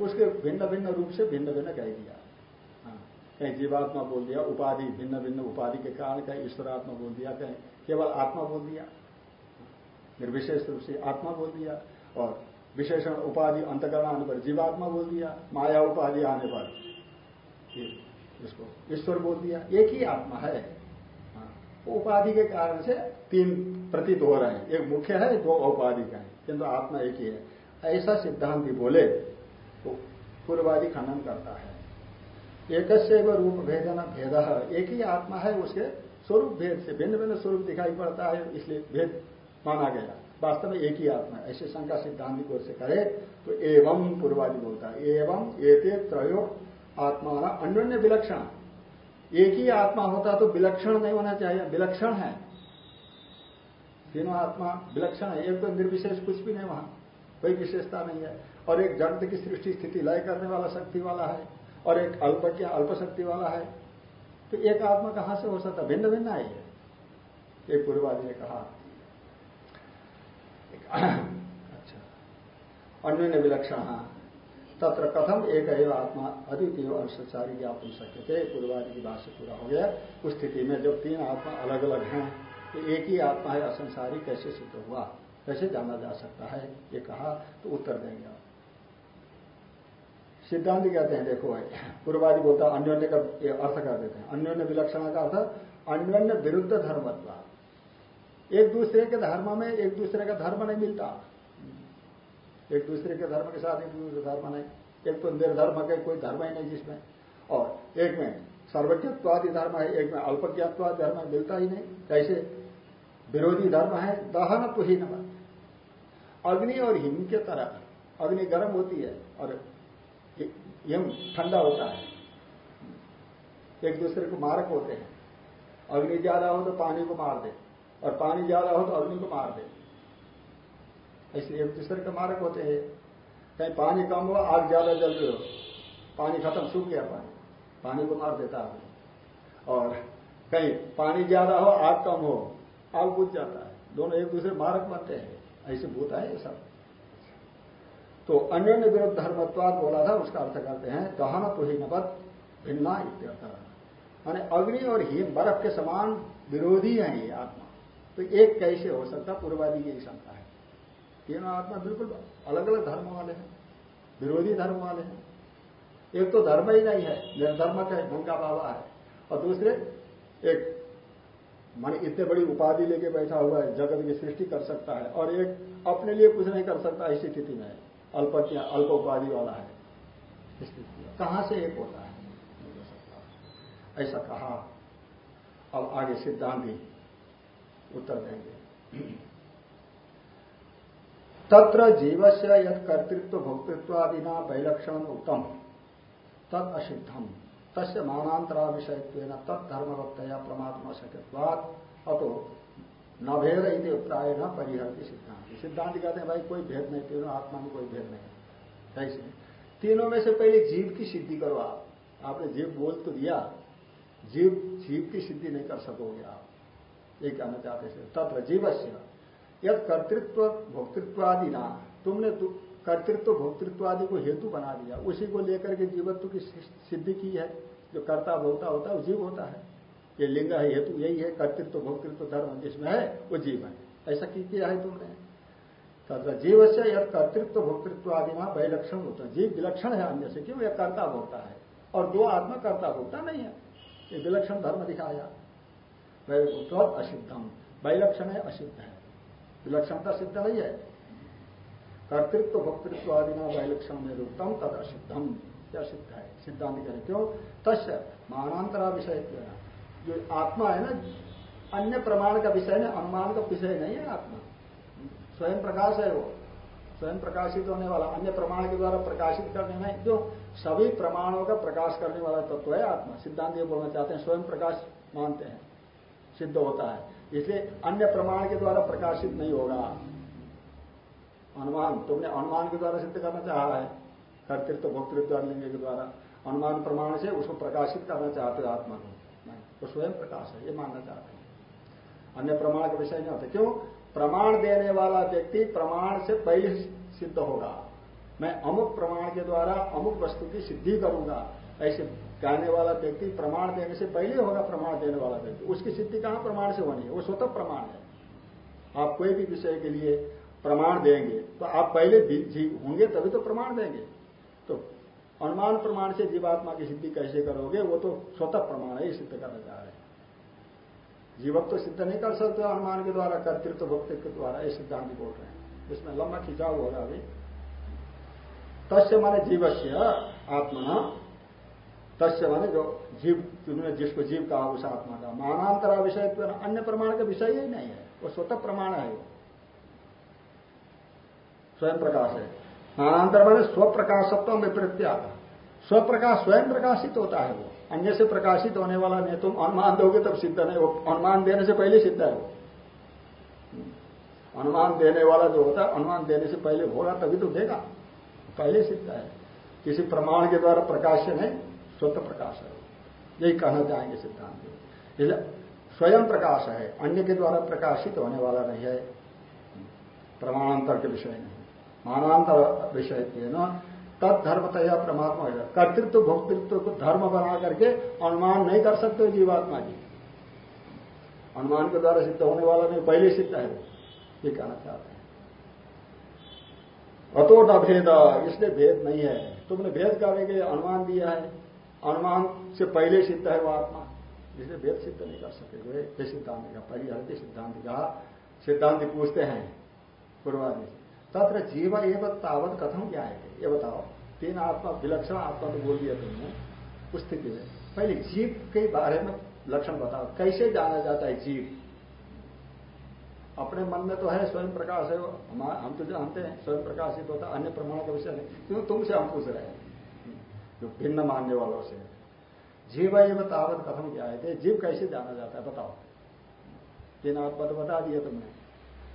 उसके भिन्न भिन्न रूप से भिन्न भिन्न कह दिया। कहीं जीवात्मा बोल दिया उपाधि भिन्न भिन्न उपाधि के कारण कहीं ईश्वरात्मा बोल दिया कहीं केवल आत्मा बोल दिया। निर्विशेष रूप से आत्मा बोल दिया और विशेषण उपाधि अंतकरण आने पर जीवात्मा बोल दिया माया उपाधि आने पर इसको ईश्वर बोल दिया। एक ही आत्मा है। हाँ, उपाधि के कारण से तीन प्रतीत हो रहे हैं। एक मुख्य है दो औपाधि का है। किंतु आत्मा एक ही है। ऐसा सिद्धांत बोले तो पूर्वादि खंडन करता है। एक रूप भेदन भेद। एक ही आत्मा है, उसके स्वरूप भेद से भिन्न भिन्न स्वरूप दिखाई पड़ता है, इसलिए भेद माना गया। वास्तव में एक ही आत्मा है। ऐसे शंका सिद्धांत की ओर से करे तो एवं पूर्वादि बोलता है, एवं एते त्रयो आत्मा अन्य विलक्षण। एक ही आत्मा होता तो विलक्षण नहीं होना चाहिए, विलक्षण है। तीनों आत्मा विलक्षण है, एक तो निर्विशेष कुछ भी नहीं वहाँ, कोई विशेषता नहीं है। और एक जगत की सृष्टि स्थिति लय करने वाला, शक्ति वाला है। और एक अल्प अल्प शक्ति वाला है। तो एक आत्मा कहाँ से हो सकता भिन्न भिन्न आई है। एक पूर्वादि ने कहा। अच्छा। अन्य विलक्षण, तत्र कथम एक एवं आत्मा अद्वितीय अंशचारी ज्ञापन सकते थे पूर्वादि की बात से पूरा हो गया। उस स्थिति में जब तीन आत्मा अलग अलग हैं तो एक ही आत्मा है, असंसारी, कैसे सिद्ध हुआ? कैसे जाना जा सकता है? ये कहा तो उत्तर देंगे आप। सिद्धांत कहते हैं, देखो भाई पूर्वादि बोलता अन्योन्य का अर्थ कर देते हैं। अन्योन्य विलक्षण का अर्थ, अन्योन्य विरुद्ध धर्मत्वा। एक दूसरे के धर्म में एक दूसरे का धर्म नहीं मिलता। एक दूसरे के धर्म के साथ एक दूसरे धर्म नहीं। एक तो निर्धर्म का कोई धर्म ही नहीं जिसमें। और एक में सर्वज्ञत्वादि धर्म है, एक में अल्पज्ञत्वादि धर्म मिलता ही नहीं। कैसे विरोधी धर्म है दहन तो ही न अग्नि और हिम के तरह। अग्नि गर्म होती है और हिम ठंडा होता है। एक दूसरे को मारक होते हैं। अग्नि ज़्यादा हो तो पानी को मार दे, और पानी ज़्यादा हो तो अग्नि को मार दे। ऐसे एक दूसरे के मारक होते हैं। कहीं पानी कम हो, आग ज़्यादा जल रही हो, पानी खत्म, सूख गया पानी पानी को मार देता है। और कहीं पानी ज़्यादा हो, आग कम हो, आग बुझ जाता है। दोनों एक दूसरे मारक बनते हैं। ऐसे भूत है ये सब। तो अन्य विरुद्ध धर्मत्वाद बोला था, उसका अर्थ करते हैं, दहन तो ही नबत भिन्ना इत्यर्थ। माने अग्नि और हिम बर्फ़ के समान विरोधी है ये आत्मा। तो एक कैसे हो सकता, पूर्वादि की शंका है। तीनों आत्मा बिल्कुल अलग अलग धर्म वाले हैं, विरोधी धर्म वाले हैं। एक तो धर्म ही नहीं है, निर्धर्म का ढंगा बाबा है। और दूसरे, एक मान इतने बड़ी उपाधि लेके बैठा हुआ है, जगत की सृष्टि कर सकता है, और एक अपने लिए कुछ नहीं कर सकता ऐसी स्थिति में अल्प अल्प उपाधि वाला है। कहाँ से एक होता है? नहीं हो सकता ऐसा कहा। अब आगे सिद्धांत उत्तर देंगे। तत्र जीव से यद कर्तृत्व भोक्तृत्वादिना वैलक्षण उत्तम तद असिद्धम। तस्य मानांतरा विषय तत्धर्मवत्तया परमात्मा शक्यवाद अतो न भेद इति प्राय न परिहरती सिद्धांत। सिद्धांत कहते हैं भाई कोई भेद नहीं तीनों आत्मा में कोई भेद नहीं। कैसे तीनों में से पहले जीव की सिद्धि करो आप। आपने जीव बोल तो दिया जीव जीव की सिद्धि नहीं कर सकोगे आप। ये कहना चाहते थे। तत्र जीवस्य यद कर्तृत्व भोक्तृत्वादि ना। तुमने तु, कर्तृत्व भोक्तृत्वादि को हेतु बना दिया। उसी को लेकर के जीवत्व की सिद्धि की है। जो कर्ता भोक्ता होता है वो जीव होता है। ये लिंग है, हेतु यही है, कर्तृत्व, भोक्तृत्व, धर्म, जिसमें है, वो जीव है। ऐसा की किया है तुमने? तथा जीव से यह कर्तृत्व, भोक्तृत्व आदि वहाँ वैलक्षण होता है। जीव विलक्षण है अन्य से, क्यों? यह कर्ता भोक्ता है। और दो आत्मा कर्ता भोक्ता नहीं है। ये विलक्षण धर्म दिखाया। असिद्धम वैलक्षण है, असिद्ध है। विलक्षणता सिद्ध नहीं है। कर्तृत्व, भक्तृत्व आदि ना वैलक्षण में रूपतम तद असिद्धम क्या सिद्ध है। सिद्धांत करें क्यों? तस् मानांतरा विषय जो आत्मा है ना, अन्य प्रमाण का विषय नहीं अनुमान का विषय नहीं है आत्मा। स्वयं प्रकाश है वो। स्वयं प्रकाशित होने वाला, अन्य प्रमाण के द्वारा प्रकाशित करने में जो सभी प्रमाणों का प्रकाश करने वाला तत्व है आत्मा। सिद्धांत ये बोलना चाहते हैं, स्वयं प्रकाश मानते हैं, सिद्ध होता है। इसलिए अन्य प्रमाण के द्वारा प्रकाशित नहीं होगा। अनुमान, तुमने अनुमान के द्वारा सिद्ध करना चाहा है, कर्तृत्व, भोक्तृत्व लिंग के द्वारा। अनुमान प्रमाण से उसको प्रकाशित करना चाहते हो आत्मा को। तो स्वयं प्रकाश है, ये मानना चाहते हैं। अन्य प्रमाण का विषय नहीं होता क्यों? प्रमाण देने वाला व्यक्ति प्रमाण से पहले सिद्ध होगा। मैं अमुक प्रमाण के द्वारा अमुक वस्तु की सिद्धि करूँगा। ऐसे कहने वाला व्यक्ति प्रमाण देने से पहले होगा, प्रमाण देने वाला व्यक्ति। उसकी सिद्धि कहाँ प्रमाण से होनी है? वो स्वतः प्रमाण है। आप कोई भी विषय के लिए प्रमाण देंगे तो आप पहले होंगे, तभी तो प्रमाण देंगे। अनुमान प्रमाण से जीवात्मा की सिद्धि कैसे करोगे, वो तो स्वतः प्रमाण है सिद्ध करना चाह रहे हैं। जीवक तो सिद्ध नहीं कर सकते अनुमान के द्वारा, कर्तृत्व भक्ति के द्वारा, ये सिद्धांत बोल रहे हैं। इसमें लंबा खिंचाव होगा अभी। तस्य माने जीवस्य आत्मा तस्य माने जो जीव तुमने जिसको जीव कहा, उस आत्मा का मानांतरा विषय तो अन्य प्रमाण का विषय ही नहीं है। वो स्वतः प्रमाण है वो। स्वयं प्रकाश है। मानांतर माने स्वप्रकाशत्व में प्रत्याग स्वप्रकाश स्वयं प्रकाशित होता है वो। अन्य से प्रकाशित होने वाला नहीं, तुम अनुमान दोगे तब सिद्ध नहीं वो अनुमान देने से पहले सिद्ध है वो। अनुमान देने वाला जो होता है, अनुमान देने से पहले होगा, तभी तो देगा। पहले सिद्ध है। किसी प्रमाण के द्वारा प्रकाश नहीं, स्वतः प्रकाश है यही कहना चाहेंगे सिद्धांत। स्वयं प्रकाश है, अन्य के द्वारा प्रकाशित होने वाला नहीं है। प्रमाणांतर के विषय नहीं मानांतर विषय न तद धर्मतया परमात्मा कर्तृत्व, भोक्तृत्व को धर्म बना करके अनुमान नहीं कर सकते जीवात्मा जी। अनुमान के द्वारा सिद्ध होने वाला नहीं, पहले सिद्ध है ये कहना चाहते हैं। अतो न भेद, इसलिए भेद नहीं है। तुमने भेद करने के अनुमान दिया है। अनुमान से पहले सिद्ध है वो आत्मा। इसलिए भेद सिद्ध नहीं कर सके ये सिद्धांत का परिहरती सिद्धांत का सिद्धांत पूछते हैं। पूर्वादि तत्र जीव एवं तावत कथम क्या है ये बताओ। तीन आत्मा विलक्षण आत्मा तो बोल दिया तुमने। उस स्थिति में। पहले जीव के बारे में लक्षण बताओ। कैसे जाना जाता है जीव? अपने मन में तो है, स्वयं प्रकाश है। हम तो जानते हैं, स्वयं प्रकाशित होता अन्य प्रमाण का विषय नहीं। क्यों? तुमसे हम पूछ रहे हैं। जो भिन्न मानने वालों से। जीव एवं तावत कथम क्या है जीव कैसे जाना जाता है? बताओ। तीन आत्मा तो बता दिया तुमने।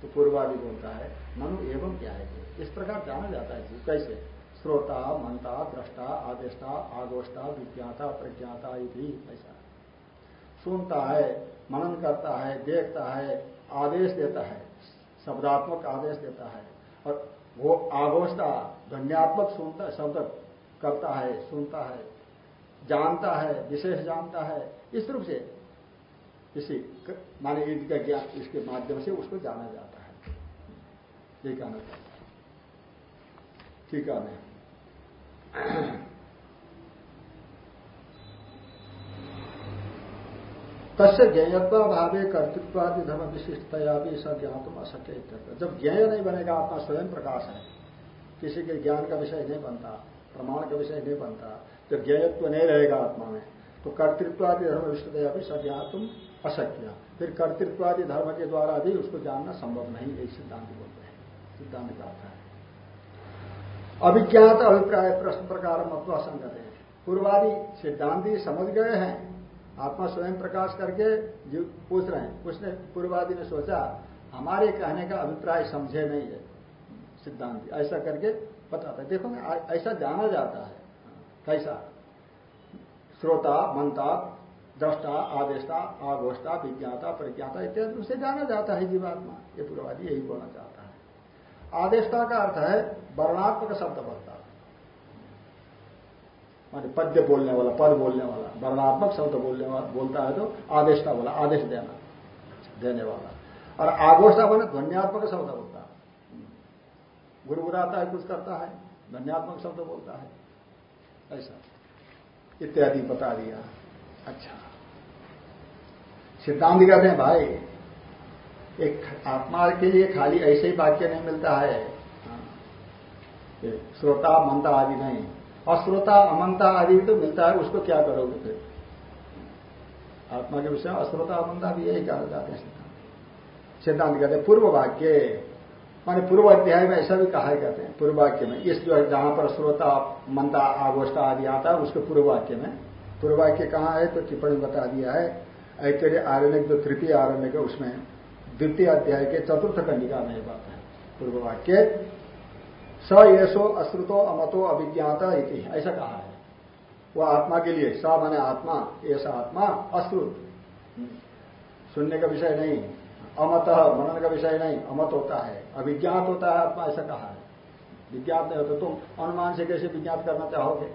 तो पूर्वादि बोलता है मनु एवं क्या है? इस प्रकार जाना जाता है जीव कैसे? श्रोता मनता दृष्टा, आदेष्टा, आगोष्टा, विज्ञाता, प्रज्ञाता ऐसा। सुनता है, मनन करता है, देखता है, आदेश देता है, शब्दात्मक आदेश देता है। और वो आघोषता ध्वनियात्मक सुनता, शब्द करता है, सुनता है, जानता है, विशेष जानता है, इस रूप से इसी माने ईद का ज्ञान इसके माध्यम से उसको जाना जाता है। ये कहना चाहता है। ठीक है। तस्य ज्ञेयत्व भावे कर्तृत्वादि धर्म विशिष्टतया भी सब ज्ञातुम अशक्य जब ज्ञेय नहीं बनेगा, आपका स्वयं प्रकाश है। किसी के ज्ञान का विषय नहीं बनता, प्रमाण का विषय नहीं बनता। जब ज्ञेयत्व नहीं रहेगा आत्मा में तो कर्तृत्वादि धर्म विशिष्टतया भी सज्ञातुम अशक्य फिर कर्तृत्वादि धर्म के द्वारा भी उसको जानना संभव नहीं, यही सिद्धांत बोलते हैं। सिद्धांत का है। अभिज्ञात अभिप्राय प्रश्न प्रकार मत्व संगत है। पूर्वादि सिद्धांति समझ गए हैं। आत्मा स्वयं प्रकाश करके पूछ रहे हैं, उसने पूर्वादि ने सोचा, हमारे कहने का अभिप्राय समझे नहीं है सिद्धांत। ऐसा करके बताता है। देखो ऐसा जाना जाता है। कैसा? श्रोता मनता दृष्टा आदेशता आघोषता विज्ञाता, प्रज्ञाता इत्यादि उसे जाना जाता है जीवात्मा। ये पूर्वादि यही बोलना चाहता है। आदेशता का अर्थ है, वर्णात्मक शब्द बोलता मान पद्य बोलने वाला, पद बोलने वाला, वर्णात्मक शब्द बोलने वाला बोलता है तो आदेशता बोला, आदेश देना, देने वाला। और आगोष्टा बने ध्वनियात्मक शब्द बोलता है। गुरगुराता है, कुछ करता है, ध्वनियात्मक शब्द बोलता है। ऐसा। इत्यादि बता दिया। अच्छा। सिद्धांत कहते हैं, भाई, एक आत्मा के लिए खाली ऐसे ही वाक्य नहीं मिलता है। श्रोता मनता आदि नहीं। और श्रोता अमनता आदि भी तो मिलता है, उसको क्या करोगे फिर? आत्मा के विषय अश्रोता अमनता भी यही कहना चाहते हैं सिद्धांत। सिद्धांत कहते हैं, पूर्व वाक्य, माने पूर्व अध्याय में ऐसा भी कहा कहते हैं, पूर्व वाक्य में, इस जो है, जहाँ पर श्रोता मनता आगोष्टा आदि आता है, उसके पूर्व वाक्य में। पूर्व वाक्य कहाँ है? तो टिप्पणी बता दिया है ऐतरे आरण्य जो तृतीय आरण्य के उसमें द्वितीय अध्याय के चतुर्थ कंडिका में बात है पूर्व वाक्य स येसो अश्रुतो अमतो अभिज्ञाता इति, ऐसा कहा है। वह आत्मा के लिए, स माने आत्मा ऐसा आत्मा अश्रुत सुनने का विषय नहीं, अमत, मनन का विषय नहीं, अमत होता है, अभिज्ञात होता है आत्मा, ऐसा कहा है। विज्ञात नहीं होता, तुम अनुमान से कैसे विज्ञात करना चाहोगे?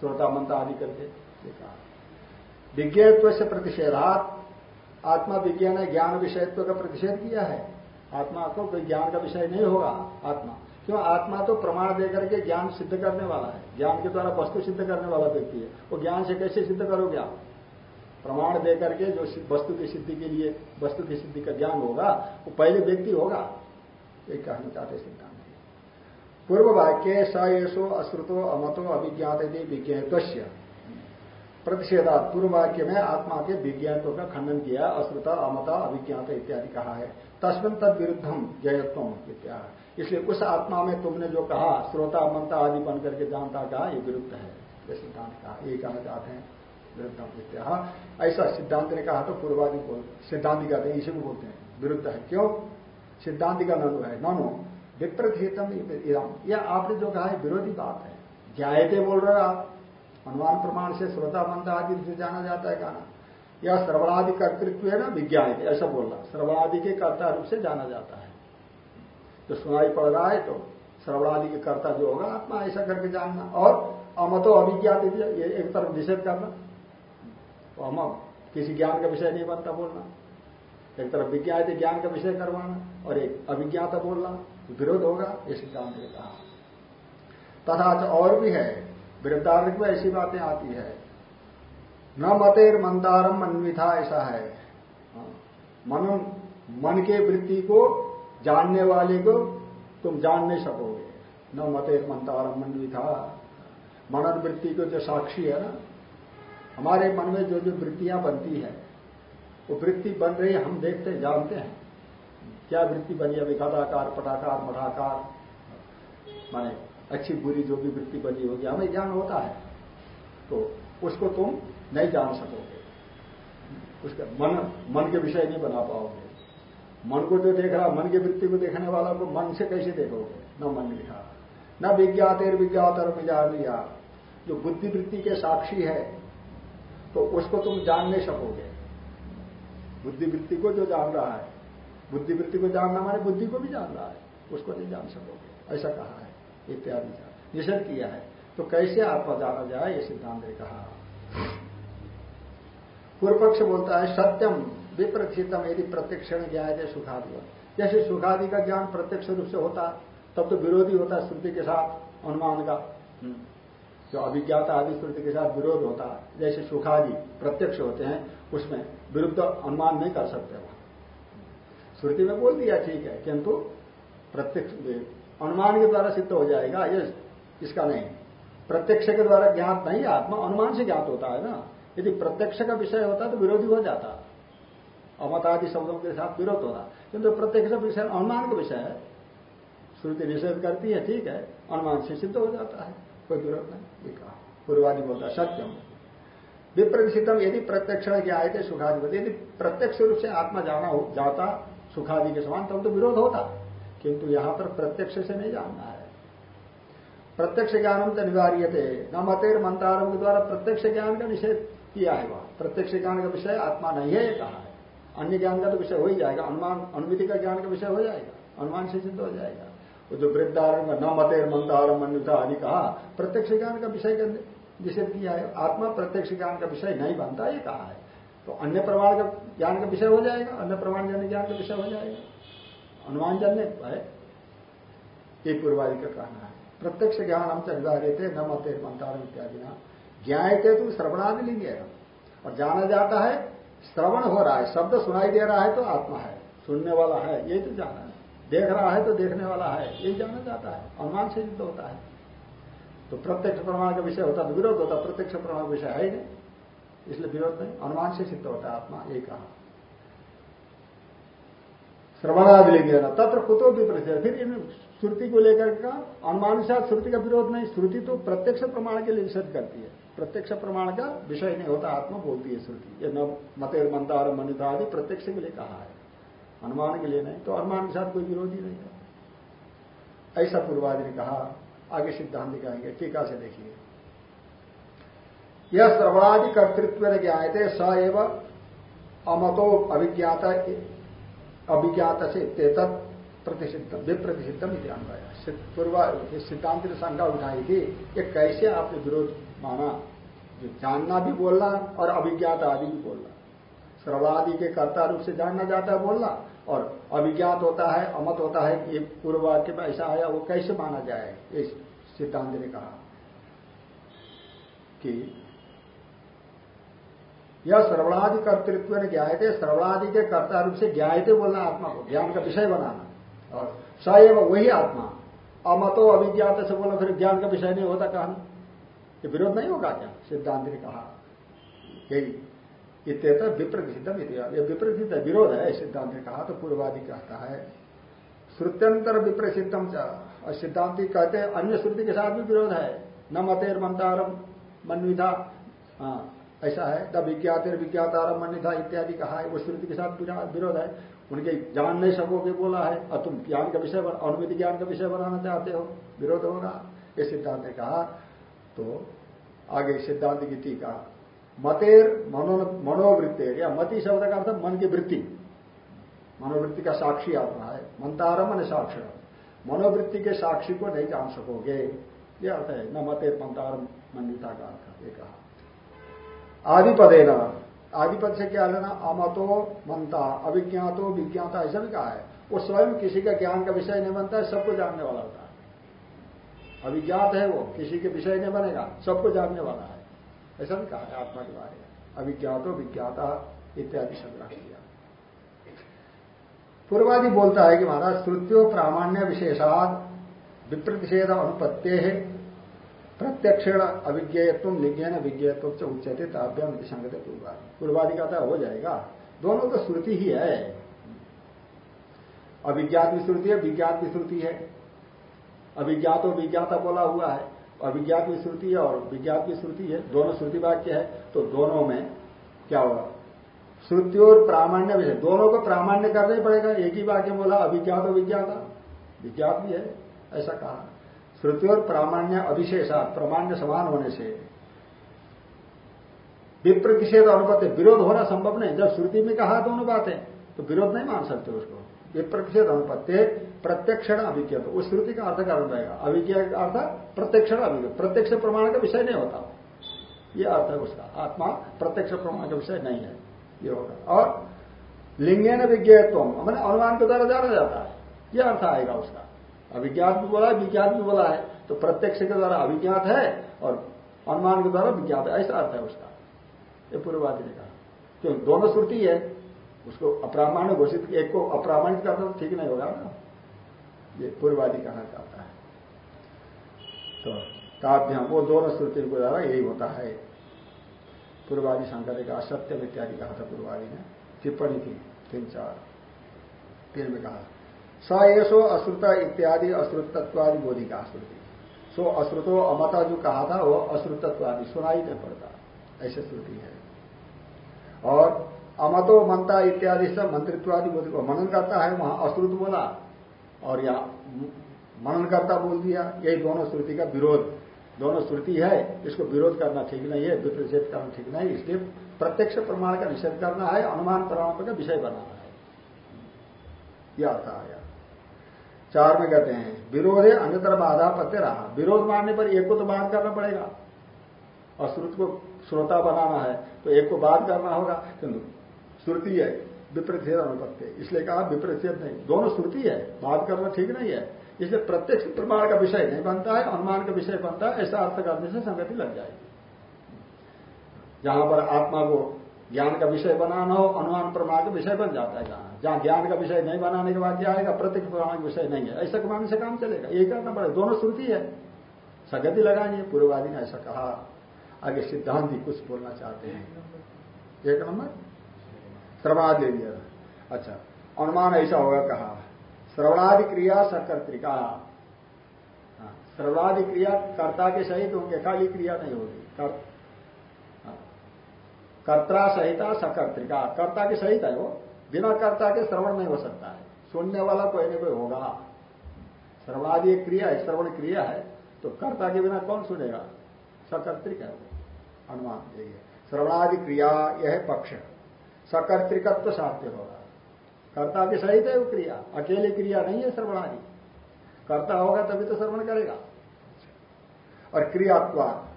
श्रोता मनता आदि करके कहा विज्ञत्व से प्रतिषेधात आत्मा विज्ञान ज्ञान विषयत्व का प्रतिषेध किया है? आत्मा को कोई ज्ञान का विषय नहीं होगा, आत्मा। क्यों? आत्मा तो प्रमाण देकर के ज्ञान सिद्ध करने वाला है। ज्ञान के द्वारा वस्तु सिद्ध करने वाला व्यक्ति है। वो ज्ञान से कैसे सिद्ध करोगे आप? प्रमाण देकर के जो वस्तु की सिद्धि के लिए, वस्तु की सिद्धि का ज्ञान होगा, वो पहले व्यक्ति होगा। एक कहना चाहते सिद्धांत पूर्व वाक्य स येषो अश्रुतो अमतो अभिज्ञात विज्ञात प्रतिषेधा पूर्व वाक्य में आत्मा के विज्ञातों का खंडन किया, अश्रुता, अमता अभिज्ञात इत्यादि कहा है। तस्मिन तद विरुद्धम जयत्व इसलिए उस आत्मा में तुमने जो कहा, श्रोता, मनता आदि बन करके जानता कहा, ये विरुद्ध है। ये सिद्धांत कहा, ये कहना चाहते हैं। विरुद्ध ऐसा सिद्धांत ने कहा तो पूर्वादि बोल, सिद्धांत कहते हैं, इसी को बोलते हैं। विरुद्ध है। क्यों? सिद्धांत का ननु है, ननु इदम यह आपने जो कहा है, विरोधी बात है। ज्ञाते बोल रहे आप। अनुमान प्रमाण से श्रोता मंद आदि से जाना जाता है कहना यह श्रवणादि कर्तृत्व है ना, विज्ञान ऐसा बोलना। श्रवणादि के कर्ता रूप से जाना जाता है। जो सुनाई पड़ रहा है तो श्रवणादि के कर्ता जो होगा, आत्मा ऐसा करके जानना। और अमतो अभिज्ञात एक तरफ़ निषेध करना। तो हम किसी ज्ञान का विषय नहीं बनता बोलना। एक तरफ़ विज्ञात ज्ञान का विषय करवाना और एक अभिज्ञाता बोलना। विरोध होगा ये सिद्धांत ने कहा तथा और भी है। वृद्धार्थ में ऐसी बातें आती है। न मतेर मंदारम मनविथा ऐसा है। हाँ। मन मन के वृत्ति को, जानने वाले को तुम जान नहीं सकोगे। न मतेर मंदारम मनविथा मनन वृत्ति को जो साक्षी है ना, हमारे मन में जो जो वृत्तियाँ बनती है, वो वृत्ति बन रही है, हम देखते जानते हैं। क्या वृत्ति बनी अभी कदाकार पटाकार, मठाकार, माने अच्छी बुरी जो भी वृत्ति बनी होगी, हमें ज्ञान होता है तो उसको तुम नहीं जान सकोगे। उसका मन मन के विषय नहीं बना पाओगे। मन को जो देख रहा, मन की वृत्ति को देखने वाला को मन से कैसे देखोगे? न मन लिखा, न विज्ञातेर विज्ञात और विजानिया। जो बुद्धि वृत्ति के साक्षी है तो उसको तुम जान नहीं सकोगे। बुद्धि वृत्ति को जो जान रहा है, बुद्धि वृत्ति को जानना माने बुद्धि को भी जान रहा है, उसको नहीं जान सकोगे। ऐसा कहा है। इत्यादि का निषेध किया है। तो कैसे आत्मा जाना जाए, ये सिद्धांत ने कहा। पूर्व पक्ष बोलता है, सत्यम विप्रथितम यदि प्रत्यक्षण ज्ञाए सुखादि जैसे सुखादि का ज्ञान प्रत्यक्ष रूप से होता, तब तो विरोधी होता है श्रुति के साथ, अनुमान का। हम्म। जो अभिज्ञाता आदि श्रुति के साथ विरोध होता है जैसे सुखादि प्रत्यक्ष होते हैं, उसमें विरुद्ध अनुमान नहीं कर सकते वहाँ श्रुति में बोल दिया, ठीक है, किंतु प्रत्यक्ष अनुमान के द्वारा सिद्ध हो जाएगा, ये इसका नहीं। प्रत्यक्ष के द्वारा ज्ञात नहीं, आत्मा अनुमान से ज्ञात होता है ना। यदि प्रत्यक्ष का विषय होता तो विरोधी हो जाता। अमतादि शब्दों के साथ विरोध होता। किंतु प्रत्यक्ष विषय अनुमान का विषय है। श्रुति निषेध करती है, ठीक है, अनुमान से सिद्ध हो जाता है। कोई विरोध नहीं, ये पूर्वादि बोलता, सत्यम। विप्रतिषितम यदि प्रत्यक्ष थे सुखादि यदि प्रत्यक्ष रूप से आत्मा जाना हो, जाता सुखादि के समान, तब तो विरोध होता। किंतु यहाँ पर प्रत्यक्ष से नहीं जानना है। प्रत्यक्ष ज्ञानम तो अनिवार्य थे न मतेर मंतारों के द्वारा प्रत्यक्ष ज्ञान का निषेध किया है वह। प्रत्यक्ष ज्ञान का विषय आत्मा नहीं है, कहा है? अन्य ज्ञान का तो विषय हो ही जाएगा। अनुमान, अनुमिति का ज्ञान का विषय हो जाएगा। अनुमान से सिद्ध हो जाएगा। वो जो वृद्धारंभ, न मतेर मंदार मन्युता आदि कहा, प्रत्यक्ष ज्ञान का विषय निषेध किया है। आत्मा प्रत्यक्ष ज्ञान का विषय नहीं बनता, ये कहा है। तो अन्य प्रमाण का ज्ञान का विषय हो जाएगा, अन्य प्रमाण जन्य ज्ञान का विषय हो जाएगा। अनुमान जन्य है ये पूर्वादि का कहना है। प्रत्यक्ष ज्ञान हम अनिवार्य थे न मते मंतार इत्यादि ना। ज्ञाते तो श्रवणादि लिंगे और जाना जाता है, श्रवण हो रहा है, शब्द सुनाई दे रहा है तो आत्मा है, सुनने वाला है यही तो जाना है। देख रहा है तो देखने वाला है यही जाना जाता है अनुमान से युद्ध होता है। तो प्रत्यक्ष प्रमाण का विषय होता तो विरोध होता प्रत्यक्ष प्रमाण का विषय है ही नहीं। इसलिए विरोध नहीं अनुमान से सिद्ध होता है आत्मा, ये कहा। श्रवणादि लिंगे ना तत्र कुतो प्रसिद्ध फिर इन श्रुति को लेकर का अनुमान से श्रुति का विरोध नहीं। श्रुति तो प्रत्यक्ष प्रमाण के लिए निषेध करती है। प्रत्यक्ष प्रमाण का विषय नहीं होता, आत्मा बोलती है श्रुति। ये न मतेर मंतार मनिता आदि प्रत्यक्ष के लिए कहा है। अनुमान के लिए नहीं तो अनुमान के साथ कोई विरोधी नहीं है। ऐसा पूर्वादि ने कहा। आगे सिद्धांत दिखाएँगे। टीका से देखिए। यह श्रवणादि कर्तृत्व थे स एवं अमतो अभिज्ञाता अभिज्ञात से तेतत प्रतिषिद्धम विप्रतिषिद्धम अन्वय। पूर्व सिद्धांत ने शंका उठाई थी कि कैसे आपने विरोध माना? जो जानना भी बोलना और अभिज्ञात आदि भी बोलना। श्रवादि के कर्ता रूप से जानना जाता है बोलना और अभिज्ञात होता है, अमत होता है कि पूर्व वाक्य में ऐसा आया, वो कैसे माना जाए? इस सिद्धांत ने कहा कि यह श्रवणादि कर्तृत्व ने ज्ञाते श्रवणादि के कर्ता रूप से ज्ञाते बोलना आत्मा को, ज्ञान का विषय बनाना। और सएव वही आत्मा। अमतो अभिज्ञात से बोला फिर ज्ञान का विषय नहीं होता कहा ये विरोध नहीं होगा क्या? सिद्धांत ने कहा। यही। इतना विप्रतिषिद्धम ये विप्रसिद्ध विरोध है, सिद्धांत ने कहा तो पूर्वादि कहता है। श्रुत्यंतर विप्रसिद्धम और सिद्धांति कहते हैं, अन्य श्रुति के साथ भी विरोध है। न मतेर मंतारम मनविधा हाँ। ऐसा है न विज्ञात विज्ञात आरंभ था इत्यादि कहा है, वो श्रुति के साथ विरोध है। उनके जान नहीं सकोगे बोला है, और तुम ज्ञान का विषय अनुमित ज्ञान का विषय बनाना चाहते हो, विरोध होगा। ये सिद्धांत ने कहा तो आगे सिद्धांत की टीका, मतेर मनो मनोवृत्ति या मति शब्द का अर्थ मन की वृत्ति। मनोवृत्ति का साक्षी आत्मा है, मंतारम मन साक्ष मनोवृत्ति के साक्षी को नहीं जान सकोगे। ये अर्थ है, न मतेर मंतारम मंडिता का अर्थ ये कहा। आदिपदे न आदिपद से क्या लेना? अमतो मनता अभिज्ञातो विज्ञाता, ऐसा भी कहा है। वो स्वयं किसी का ज्ञान का विषय नहीं बनता है, सबको जानने वाला होता है। अभिज्ञात है वो, किसी के विषय नहीं बनेगा, सबको जानने वाला है। ऐसा भी कहा है आत्मा के बारे में। अभिज्ञातो विज्ञाता, इत्यादि संग्रह किया। पूर्वादि बोलता है कि महाराज, श्रुतियों प्रामाण्य विशेषाद विप्रतिषेध अनुपत्ते है प्रत्यक्षण अभिज्ञत्व लिंगेन विज्ञत्व से उच्चते ताभ्यम संगत पूर्वादि पूर्वादि का हो जाएगा। दोनों तो श्रुति ही है। अभिज्ञात भी श्रुति है, विज्ञात भी श्रुति है। अभिज्ञात और विज्ञाता बोला हुआ है। अभिज्ञात भी श्रुति है और विज्ञात भी श्रुति है। दोनों श्रुति वाक्य है। तो दोनों में क्या होगा? श्रुति और प्रामाण्य विषय दोनों को प्रामाण्य करना ही पड़ेगा। एक ही वाक्य बोला अभिज्ञात और विज्ञाता। विज्ञात भी है, ऐसा कहा। श्रुति और प्रामाण्य अभिशेषा प्रामाण्य समान होने से विप्रतिषेध अनुपत्ति विरोध होना संभव नहीं। जब श्रुति में कहा दोनों बातें तो विरोध नहीं मान सकते उसको। विप्रतिषेध अनुपत्ति प्रत्यक्षण अभिज्ञ तो उस श्रुति का अर्थ करना रहेगा। अभिज्ञा का अर्थ प्रत्यक्षण अभिज्ञ प्रत्यक्ष प्रमाण का विषय नहीं होता। यह अर्थ है उसका। आत्मा प्रत्यक्ष प्रमाण का विषय नहीं है। ये होगा। और लिंगे न विज्ञत्व मैंने अनुमान के द्वारा जाना जाता है। यह अर्थ आएगा उसका। अभिज्ञात भी बोला है, विज्ञात भी बोला है। तो प्रत्यक्ष के द्वारा अभिज्ञात है और अनुमान के द्वारा विज्ञात है। ऐसा अर्थ है उसका। ये पूर्ववादी ने कहा। क्यों? दोनों श्रुति है। उसको अप्रामाण्य घोषित, एक को अप्रामाणिक करना तो ठीक नहीं होगा ना। ये पूर्ववादी कहना चाहता है। तो काव्य वो दोनों श्रुति के द्वारा यही होता है। पूर्वादि शंकर का सत्यम इत्यादि कहा था पूर्वादि ने। टिप्पणी की, तीन चार। तीन में कहा स येसो अश्रुता इत्यादि अश्रुतत्वादि बोधि का श्रुति सो अश्रुतो अमता जो कहा था, वो अश्रुतत्वादि, सुनाई नहीं पड़ता। ऐसे श्रुति है। और अमतो मनता इत्यादि से मंत्रित्वादि बोधि को मनन करता है, वहाँ अश्रुत बोला। और या मनन करता बोल दिया। यही दोनों श्रुति का विरोध। दोनों श्रुति है, इसको विरोध करना ठीक नहीं है विप्रषेध करना ठीक नहीं इसलिए प्रत्यक्ष प्रमाण का निषेध करना है, अनुमान प्रमाण का विषय बनाना है। यह अर्थ आया चार में कहते हैं, विरोध है अन्यतर बाधा पत्य रहा। विरोध मानने पर एक को तो बाध करना पड़ेगा। और श्रुत को श्रोता बनाना है तो एक को बाध करना होगा। किंतु श्रुति है विप्रच्छेद अनुपत्य इसलिए कहा विप्रच्छेद नहीं। दोनों श्रुति है, बात करना ठीक नहीं है। इसलिए प्रत्यक्ष प्रमाण का विषय नहीं बनता है, अनुमान का विषय बनता है, ऐसा अर्थ करने से संगति लग जाएगी। जहाँ पर आत्मा को ज्ञान का विषय बनाना हो अनुमान प्रमाण का विषय बन जाता है जहाँ जहाँ ज्ञान का विषय नहीं बनाने के बाद क्या आएगा प्रत्यक्ष प्रमाण का विषय नहीं है। ऐसा कमाने से काम चलेगा। यही करना पड़ेगा। दोनों श्रुति है। सगति लगानी है पूर्ववादी ने ऐसा कहा। आगे सिद्धांत ही कुछ बोलना चाहते हैं। एक नंबर? श्रवणादि अच्छा अनुमान ऐसा होगा कहा। श्रवणादि क्रिया सकर्तिका। हाँ, श्रवणादि क्रिया कर्ता के सहित होंगे खाली क्रिया नहीं होगी। कर्ता सहिता सकर्तिका। कर्ता के सहित है वो। बिना कर्ता के श्रवण नहीं हो सकता है। सुनने वाला कोई ना कोई होगा। श्रवणादि एक क्रिया है, श्रवण क्रिया है तो कर्ता के बिना कौन सुनेगा? सकर्तिक है वो। अनुमान यही श्रवणादि क्रिया, यह पक्ष। सकर्तिकत्व साध्य होगा। कर्ता के सहित है वो क्रिया। अकेली क्रिया नहीं है श्रवणादि। कर्ता होगा तभी तो श्रवण करेगा। और क्रियात्वाद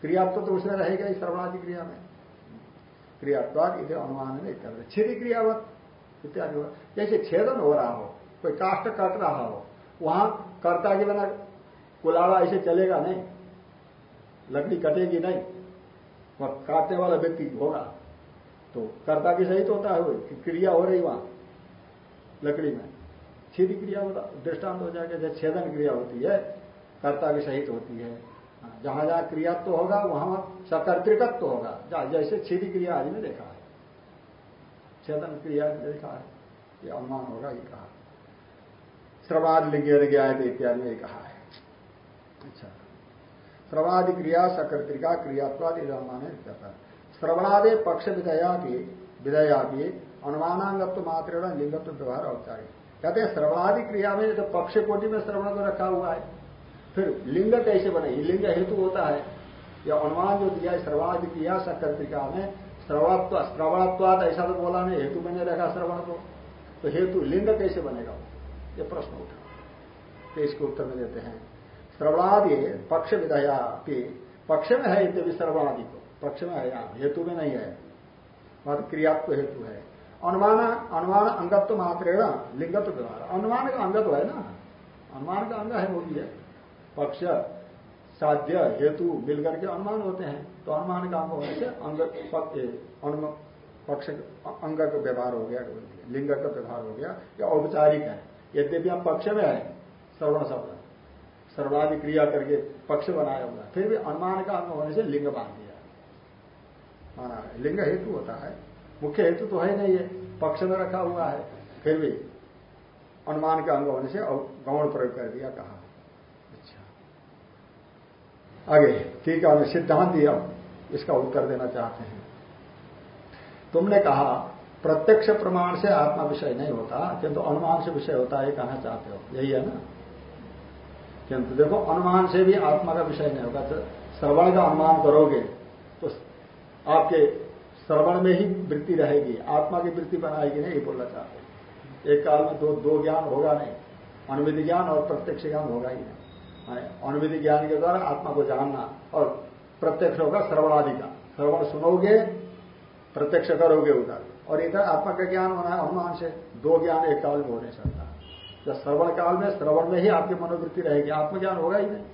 क्रियात्व तो उसमें रहेगा ही श्रवणादि क्रिया में। क्रियात्वाद इसे अनुमान नहीं कर रहे छेदी क्रियावत इत्यादि जैसे छेदन हो रहा हो कोई काष्ट कट रहा हो वहाँ कर्ता के बिना कुलाड़ा ऐसे चलेगा नहीं। लकड़ी कटेगी नहीं वह काटने वाला व्यक्ति होगा। तो कर्ता की सहित होता है क्रिया हो रही वहाँ लकड़ी में। छेदी क्रिया दृष्टांत हो जाएगा जैसे छेदन क्रिया होती है कर्ता की सहित होती हाँ, जहाँ जहाँ क्रियात्व तो होगा, वहाँ वहाँ सकर्तृकत्व तो होगा जैसे छेदी क्रिया आदि में देखा है। छेदन क्रिया देखा है, ये अनुमान होगा, ये कहा। श्रवाद लिंगे है इत्यादि में कहा है। अच्छा। श्रवादि क्रिया सकर्तिका क्रियात्वाद अनुमान है। श्रवणादे पक्ष विदया भी विदया भी, अनुमानांगत्व मात्र लिंगत्व व्यवहार औपचारिक। कहते हैं श्रवणादि क्रिया में तो पक्ष कोटि में श्रवण तो रखा हुआ है फिर लिंग कैसे बने? लिंग हेतु होता है। या अनुमान जो दिया है, श्रवणादि क्रिया सक्रिया में श्रवणत्व, श्रवणत्वाद, ऐसा तो बोला नहीं, हेतु मैंने रखा श्रवण को तो हेतु लिंग कैसे बनेगा? ये प्रश्न उठा। तो इसके उत्तर में देते हैं। श्रवणादि पक्ष विधया पक्ष में है यद्यपि श्रवणादि को। पक्ष में है यहाँ हेतु में नहीं है। मतलब क्रियात्व हेतु है। अनुमान अनुमान अंगत्व मात्र लिंगत्व अनुमान का अंग तो है ना? अनुमान का अंग है वो भी है। पक्ष, साध्य, हेतु मिलकर के अनुमान होते हैं। तो अनुमान का अंग होने से अंग पक्ष, अंग का व्यवहार हो गया, लिंग का व्यवहार हो गया, या औपचारिक है। यद्यपि हम पक्ष में है, श्रवण शब्द सर्वादि क्रिया करके पक्ष बनाया हुआ फिर भी अनुमान का अंग होने से लिंग बाँध दिया। माना है लिंग हेतु होता है, मुख्य हेतु तो है नहीं है, पक्ष में रखा हुआ है, फिर भी अनुमान का अंग होने से गौण प्रयोग कर दिया कहा। आगे, ठीक है सिद्धांत दिया। इसका उत्तर देना चाहते हैं। तुमने कहा, प्रत्यक्ष प्रमाण से आत्मा विषय नहीं होता, किंतु अनुमान से विषय होता है कहना चाहते हो। यही है ना? किंतु देखो, अनुमान से भी आत्मा का विषय नहीं होगा। श्रवण का अनुमान करोगे तो आपके श्रवण में ही वृत्ति रहेगी। आत्मा की वृत्ति बनाएगी नहीं बोलना चाहते एक काल में दो दो ज्ञान होगा नहीं। अनुविधि ज्ञान और प्रत्यक्ष ज्ञान होगा ही नहीं। अनुविधि ज्ञान के द्वारा आत्मा को जानना और प्रत्यक्ष होगा श्रवणादि का। श्रवण सुनोगे, प्रत्यक्ष करोगे उधर। और इधर आत्मा का ज्ञान होना है अनुमान से दो ज्ञान एक काल में हो नहीं सकता जब श्रवण काल में, श्रवण में ही आपकी मनोवृत्ति रहेगी, आत्मज्ञान होगा ही नहीं।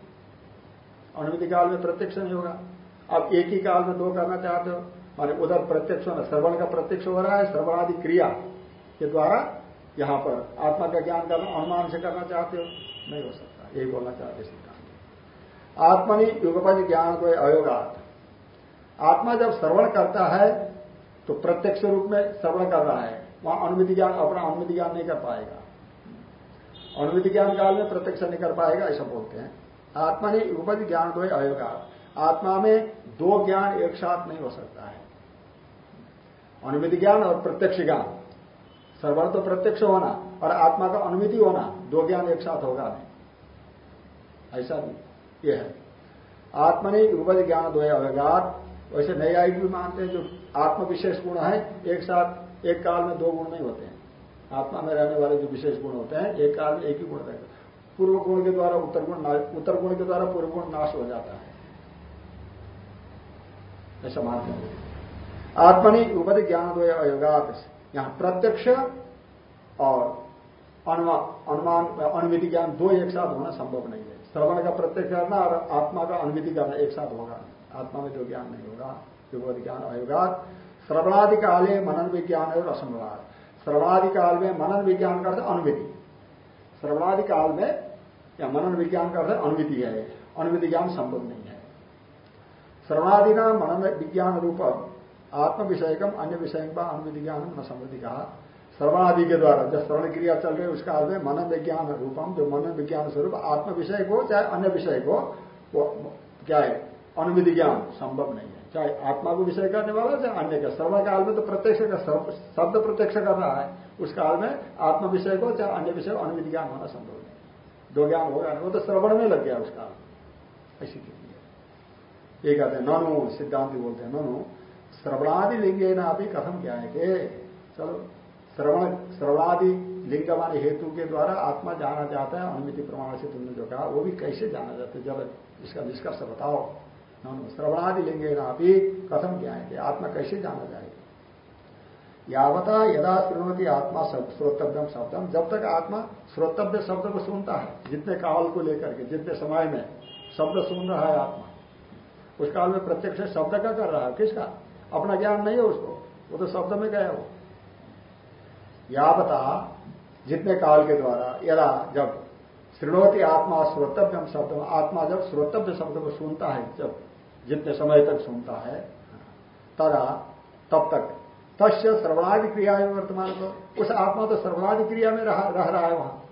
अनुविधि काल में प्रत्यक्ष नहीं होगा। आप एक ही काल में दो करना चाहते हो, माने उधर प्रत्यक्ष होना, श्रवण का प्रत्यक्ष हो रहा है, श्रवणादि क्रिया के द्वारा यहाँ पर आत्मा का ज्ञान करना अनुमान से करना चाहते हो, नहीं हो सकता। यही बोलना चाहते सिद्धांत आत्मा ने युगपद ज्ञान को अयोगात। आत्मा जब श्रवण करता है तो प्रत्यक्ष रूप में श्रवण कर रहा है। वहाँ अनुमति ज्ञान, अपना अनुमिति ज्ञान नहीं कर पाएगा। अनुमति ज्ञान काल में प्रत्यक्ष नहीं कर पाएगा, ऐसा बोलते हैं। आत्मा ने उपज ज्ञान को अयोगा आत्मा में दो ज्ञान एक साथ नहीं हो सकता है। अनुमिति ज्ञान और प्रत्यक्ष ज्ञान। सर्वर तो प्रत्यक्ष होना और आत्मा का अनुमिति होना, दो ज्ञान एक साथ होगा नहीं। ऐसा नहीं यह है। आत्मा ने उपज ज्ञान दो अवगात वैसे नई आई भी मानते हैं, जो आत्म विशेष गुण है, एक साथ, एक काल में दो गुण नहीं होते हैं। आत्मा में रहने वाले जो विशेष गुण होते हैं, एक काल में एक ही गुण रहेगा पूर्व गुण के द्वारा उत्तर गुण उत्तर गुण के द्वारा पूर्व गुण नाश हो जाता है। ऐसा मानते हैं। आत्मनि उपद ज्ञान दो अयोगात यहाँ प्रत्यक्ष और अनुमान अनुमिति ज्ञान दो एक साथ होना संभव नहीं है। श्रवण का प्रत्यक्ष करना और आत्मा का अनुमिति करना एक साथ होगा। आत्मा में जो ज्ञान नहीं होगा युगवत ज्ञान अयोगात श्रवणादि मनन विज्ञान और असंभवाद श्रवणादि काल में मनन विज्ञान का अर्थ अनुमिति श्रवणादि काल में या मनन विज्ञान का अर्थ अनुमिति है। अनुमिति ज्ञान संभव नहीं है। श्रवणादि मनन विज्ञान रूप, आत्म विषयकम, अन्य विषय का अनुमिति ज्ञान न समृद्धि कहा। श्रवणादि के द्वारा, जब श्रवण क्रिया चल रही है उस काल में मनन विज्ञान रूपम, जो मनन विज्ञान स्वरूप आत्म विषय को, चाहे अन्य विषय को, वो क्या है? अनुमिति ज्ञान संभव नहीं है। चाहे आत्मा को विषय करने वाला, चाहे अन्य का। श्रवण काल में तो प्रत्यक्ष का शब्द प्रत्यक्ष कर रहा है। उस काल में आत्म विषय को, चाहे अन्य विषय को अनुविधि ज्ञान होना संभव नहीं जो ज्ञान होगा वो तो श्रवण में लग गया उस काल ऐसी स्थिति है। ये कहते हैं, ननु, सिद्धांत बोलते हैं, ननु, श्रवणादि लिंगे ना अभी कथम क्या है कि, चलो श्रवण श्रवणादि लिंग वाले हेतु के द्वारा आत्मा जाना जाता है, अनुमिति प्रमाण से तुमने जो कहा, वो भी कैसे जाना जाता है? जब इसका निष्कर्ष बताओ। श्रवणादि लिंगे भी कथम ज्ञाएँगे आत्मा कैसे जाना जाएगा? यावता यदा श्रृणती आत्मा श्रोतव्यम शब्दम जब तक आत्मा श्रोतव्य शब्द को सुनता है, जितने काल को लेकर के, जितने समय में शब्द सुन रहा है आत्मा, उस काल में प्रत्यक्ष शब्द का कर रहा है। किसका? अपना ज्ञान नहीं है उसको। वो तो शब्द में गया वो यावता जितने काल के द्वारा यदा जब श्रृणवती आत्मा श्रोतव्यम शब्द आत्मा जब श्रोतव्य शब्द को सुनता है जब जितने समय तक सुनता है तदा तब तक तस्य श्रवणादि क्रिया में वर्तमान को उस आत्मा तो श्रवणादि क्रिया में रह, रह रहा है वहाँ।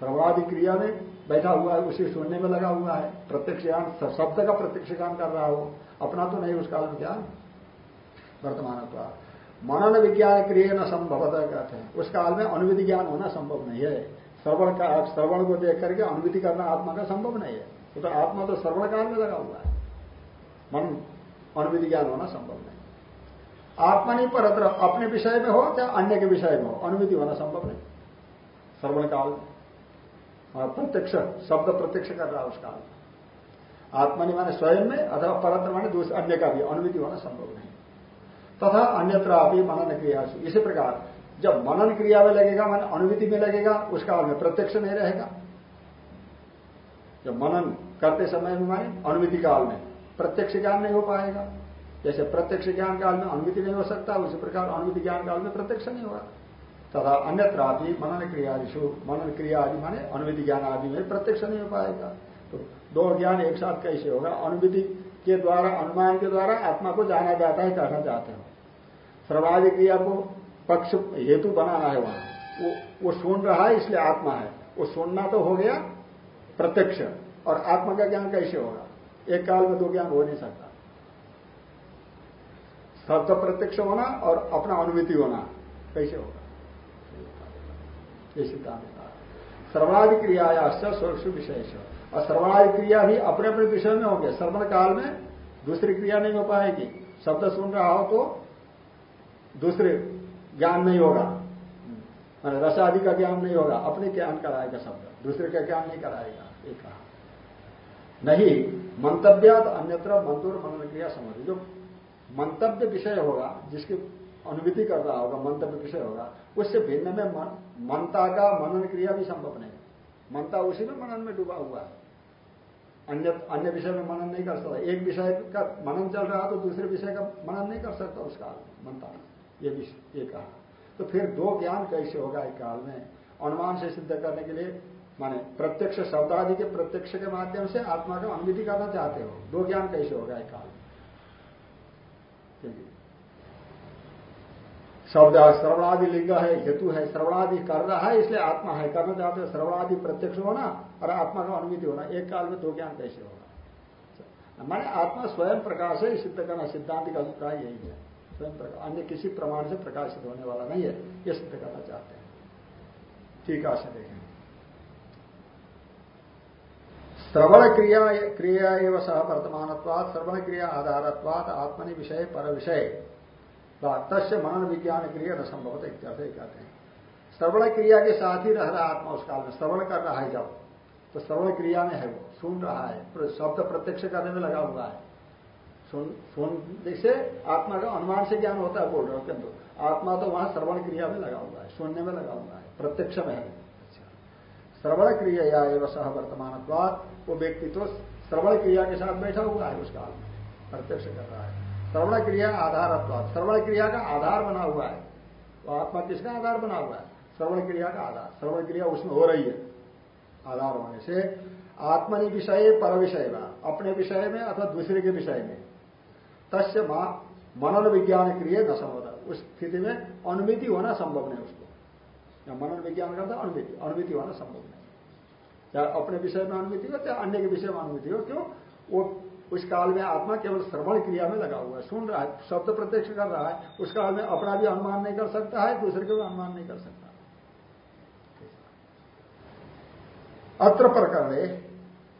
श्रवणादि क्रिया में बैठा हुआ है उसी सुनने में लगा हुआ है। प्रत्यक्ष ज्ञान शब्द का प्रत्यक्ष ज्ञान कर रहा हो अपना तो नहीं उस काल में ज्ञान। वर्तमान मनन विज्ञान क्रिय न संभव कहते हैं। उस काल में अनुविधि ज्ञान होना संभव नहीं है। श्रवण का, श्रवण को देख करके अनुविधि करना आत्मा का संभव नहीं है। तो आत्मा तो श्रवण काल में लगा हुआ है। मन अनुविधि ज्ञान होना संभव नहीं। आत्मा नहीं, पर अपने विषय में हो, चाहे अन्य के विषय में हो, अनुविधि होना संभव नहीं। श्रवण काल में। प्रत्यक्ष, शब्द प्रत्यक्ष कर रहा है उस काल में। आत्मा नहीं माने स्वयं में, अथवा परत्र माने दूसरे अन्य का भी। अनुविधि होना संभव नहीं। तथा अन्यत्र मनन क्रिया इसी प्रकार, जब मनन क्रिया में लगेगा, माने अनुविधि में लगेगा उस काल में प्रत्यक्ष नहीं रहेगा। जब मनन करते समय में माने अनुविधि काल में प्रत्यक्ष ज्ञान नहीं हो पाएगा। जैसे प्रत्यक्ष ज्ञान काल में अनुमिति नहीं हो सकता, उसी प्रकार अनुमिति ज्ञान काल में प्रत्यक्ष नहीं होगा। तथा अन्यत्र मनन क्रिया मनन क्रिया आदि माने अनुमिति ज्ञान आदि में प्रत्यक्ष नहीं हो पाएगा। तो दो ज्ञान एक साथ कैसे होगा? अनुमिति के द्वारा अनुमान के द्वारा आत्मा को जाना जाता है कहना चाहते हो। सर्वाधि क्रिया को पक्ष हेतु बनाना है वहाँ। वो, वो सुन रहा है इसलिए आत्मा है। वो सुनना तो हो गया प्रत्यक्ष और आत्मा का ज्ञान कैसे होगा? एक काल में दो ज्ञान हो नहीं सकता। शब्द प्रत्यक्ष होना और अपना अनुमिति होना कैसे होगा? ये सिद्धांत सर्वादि क्रियायाश्च स्वरूप विषय और सर्वादि क्रिया भी अपने अपने विषय में होंगे। श्रवण काल में दूसरी क्रिया नहीं हो पाएगी। शब्द सुन रहा हो तो दूसरे ज्ञान नहीं होगा। मैंने रस आदि का ज्ञान नहीं होगा। अपने ज्ञान कराएगा शब्द। दूसरे का ज्ञान नहीं कराएगा। एक कहा। नहीं मंतव्यात अन्यत्र मंत्र मनन क्रिया समझ। जो मंतव्य विषय होगा जिसकी अनुमिति कर रहा होगा मंतव्य विषय होगा उससे भिन्न में मन, मनता का मनन क्रिया भी संभव नहीं। मनता उसी में मनन में डूबा हुआ है। अन्य अन्य विषय में मनन नहीं कर सकता। एक विषय का मनन चल रहा तो दूसरे विषय का मनन नहीं कर सकता उस काल में मनता ये ये कहा। तो फिर दो ज्ञान कैसे होगा एक काल में? अनुमान से सिद्ध करने के लिए, माने प्रत्यक्ष शब्दादि के प्रत्यक्ष के माध्यम से आत्मा का अनुमिति करना चाहते हो। दो ज्ञान कैसे होगा एक काल में? शब्द श्रवणादि लिंग है, हेतु है, श्रवणादि कर रहा है, इसलिए आत्मा है। करना चाहते हैं श्रवणादि प्रत्यक्ष होना और आत्मा का अनुमिति होना, एक काल में दो ज्ञान कैसे होगा? माने आत्मा स्वयं प्रकाश है, सिद्ध करना सिद्धांत का अभिप्राय यही है। स्वयं प्रकाश, अन्य किसी प्रमाण से प्रकाशित होने वाला नहीं है, ये सिद्ध करना चाहते हैं। ठीक आशा देखें। श्रवण क्रिया क्रिया एवं सह वर्तमान श्रवण क्रिया आधारत्वाद आत्मनि विषय, पर विषय। तस्य मनन विज्ञान क्रिया न संभवत इत्यादि कहते हैं। श्रवण क्रिया के साथ ही रह रहा आत्मा उस काल में। श्रवण कर रहा है जब तो श्रवण क्रिया में है वो, सुन रहा है। शब्द प्रत्यक्ष करने में लगा हुआ है। सुन सुन, जैसे आत्मा का अनुमान से ज्ञान होता है, बोल रहे हो, किंतु आत्मा तो वहाँ श्रवण क्रिया में लगा हुआ है, सुनने में लगा हुआ है, प्रत्यक्ष में है। श्रवण क्रिया या एवं सह वर्तमान वो व्यक्ति तो श्रवण क्रिया के साथ बैठा हुआ है उस काल में, प्रत्यक्ष कर रहा है। श्रवण क्रिया आधार श्रवण क्रिया का आधार बना हुआ है। वो आत्मा किसका आधार बना हुआ है? श्रवण क्रिया का आधार। श्रवण क्रिया उसमें हो रही है। आधार होने से आत्मनि विषय पर विषय में अपने विषय में अथवा दूसरे के विषय में। तस्य मनन विज्ञान क्रिय न संभव उस स्थिति में अनुमिति होना संभव नहीं उसको। या मनन विज्ञान करता अनुमिति। अनुमिति होना संभव नहीं। चाहे अपने विषय में अनुमिति हो, चाहे अन्य के विषय में अनुमिति हो, क्यों? वो उस काल में आत्मा केवल श्रवण क्रिया में लगा हुआ है, सुन रहा है, शब्द प्रत्यक्ष कर रहा है, उस काल में अपना भी अनुमान नहीं कर सकता है, दूसरे का भी अनुमान नहीं कर सकता। अत्र प्रकरण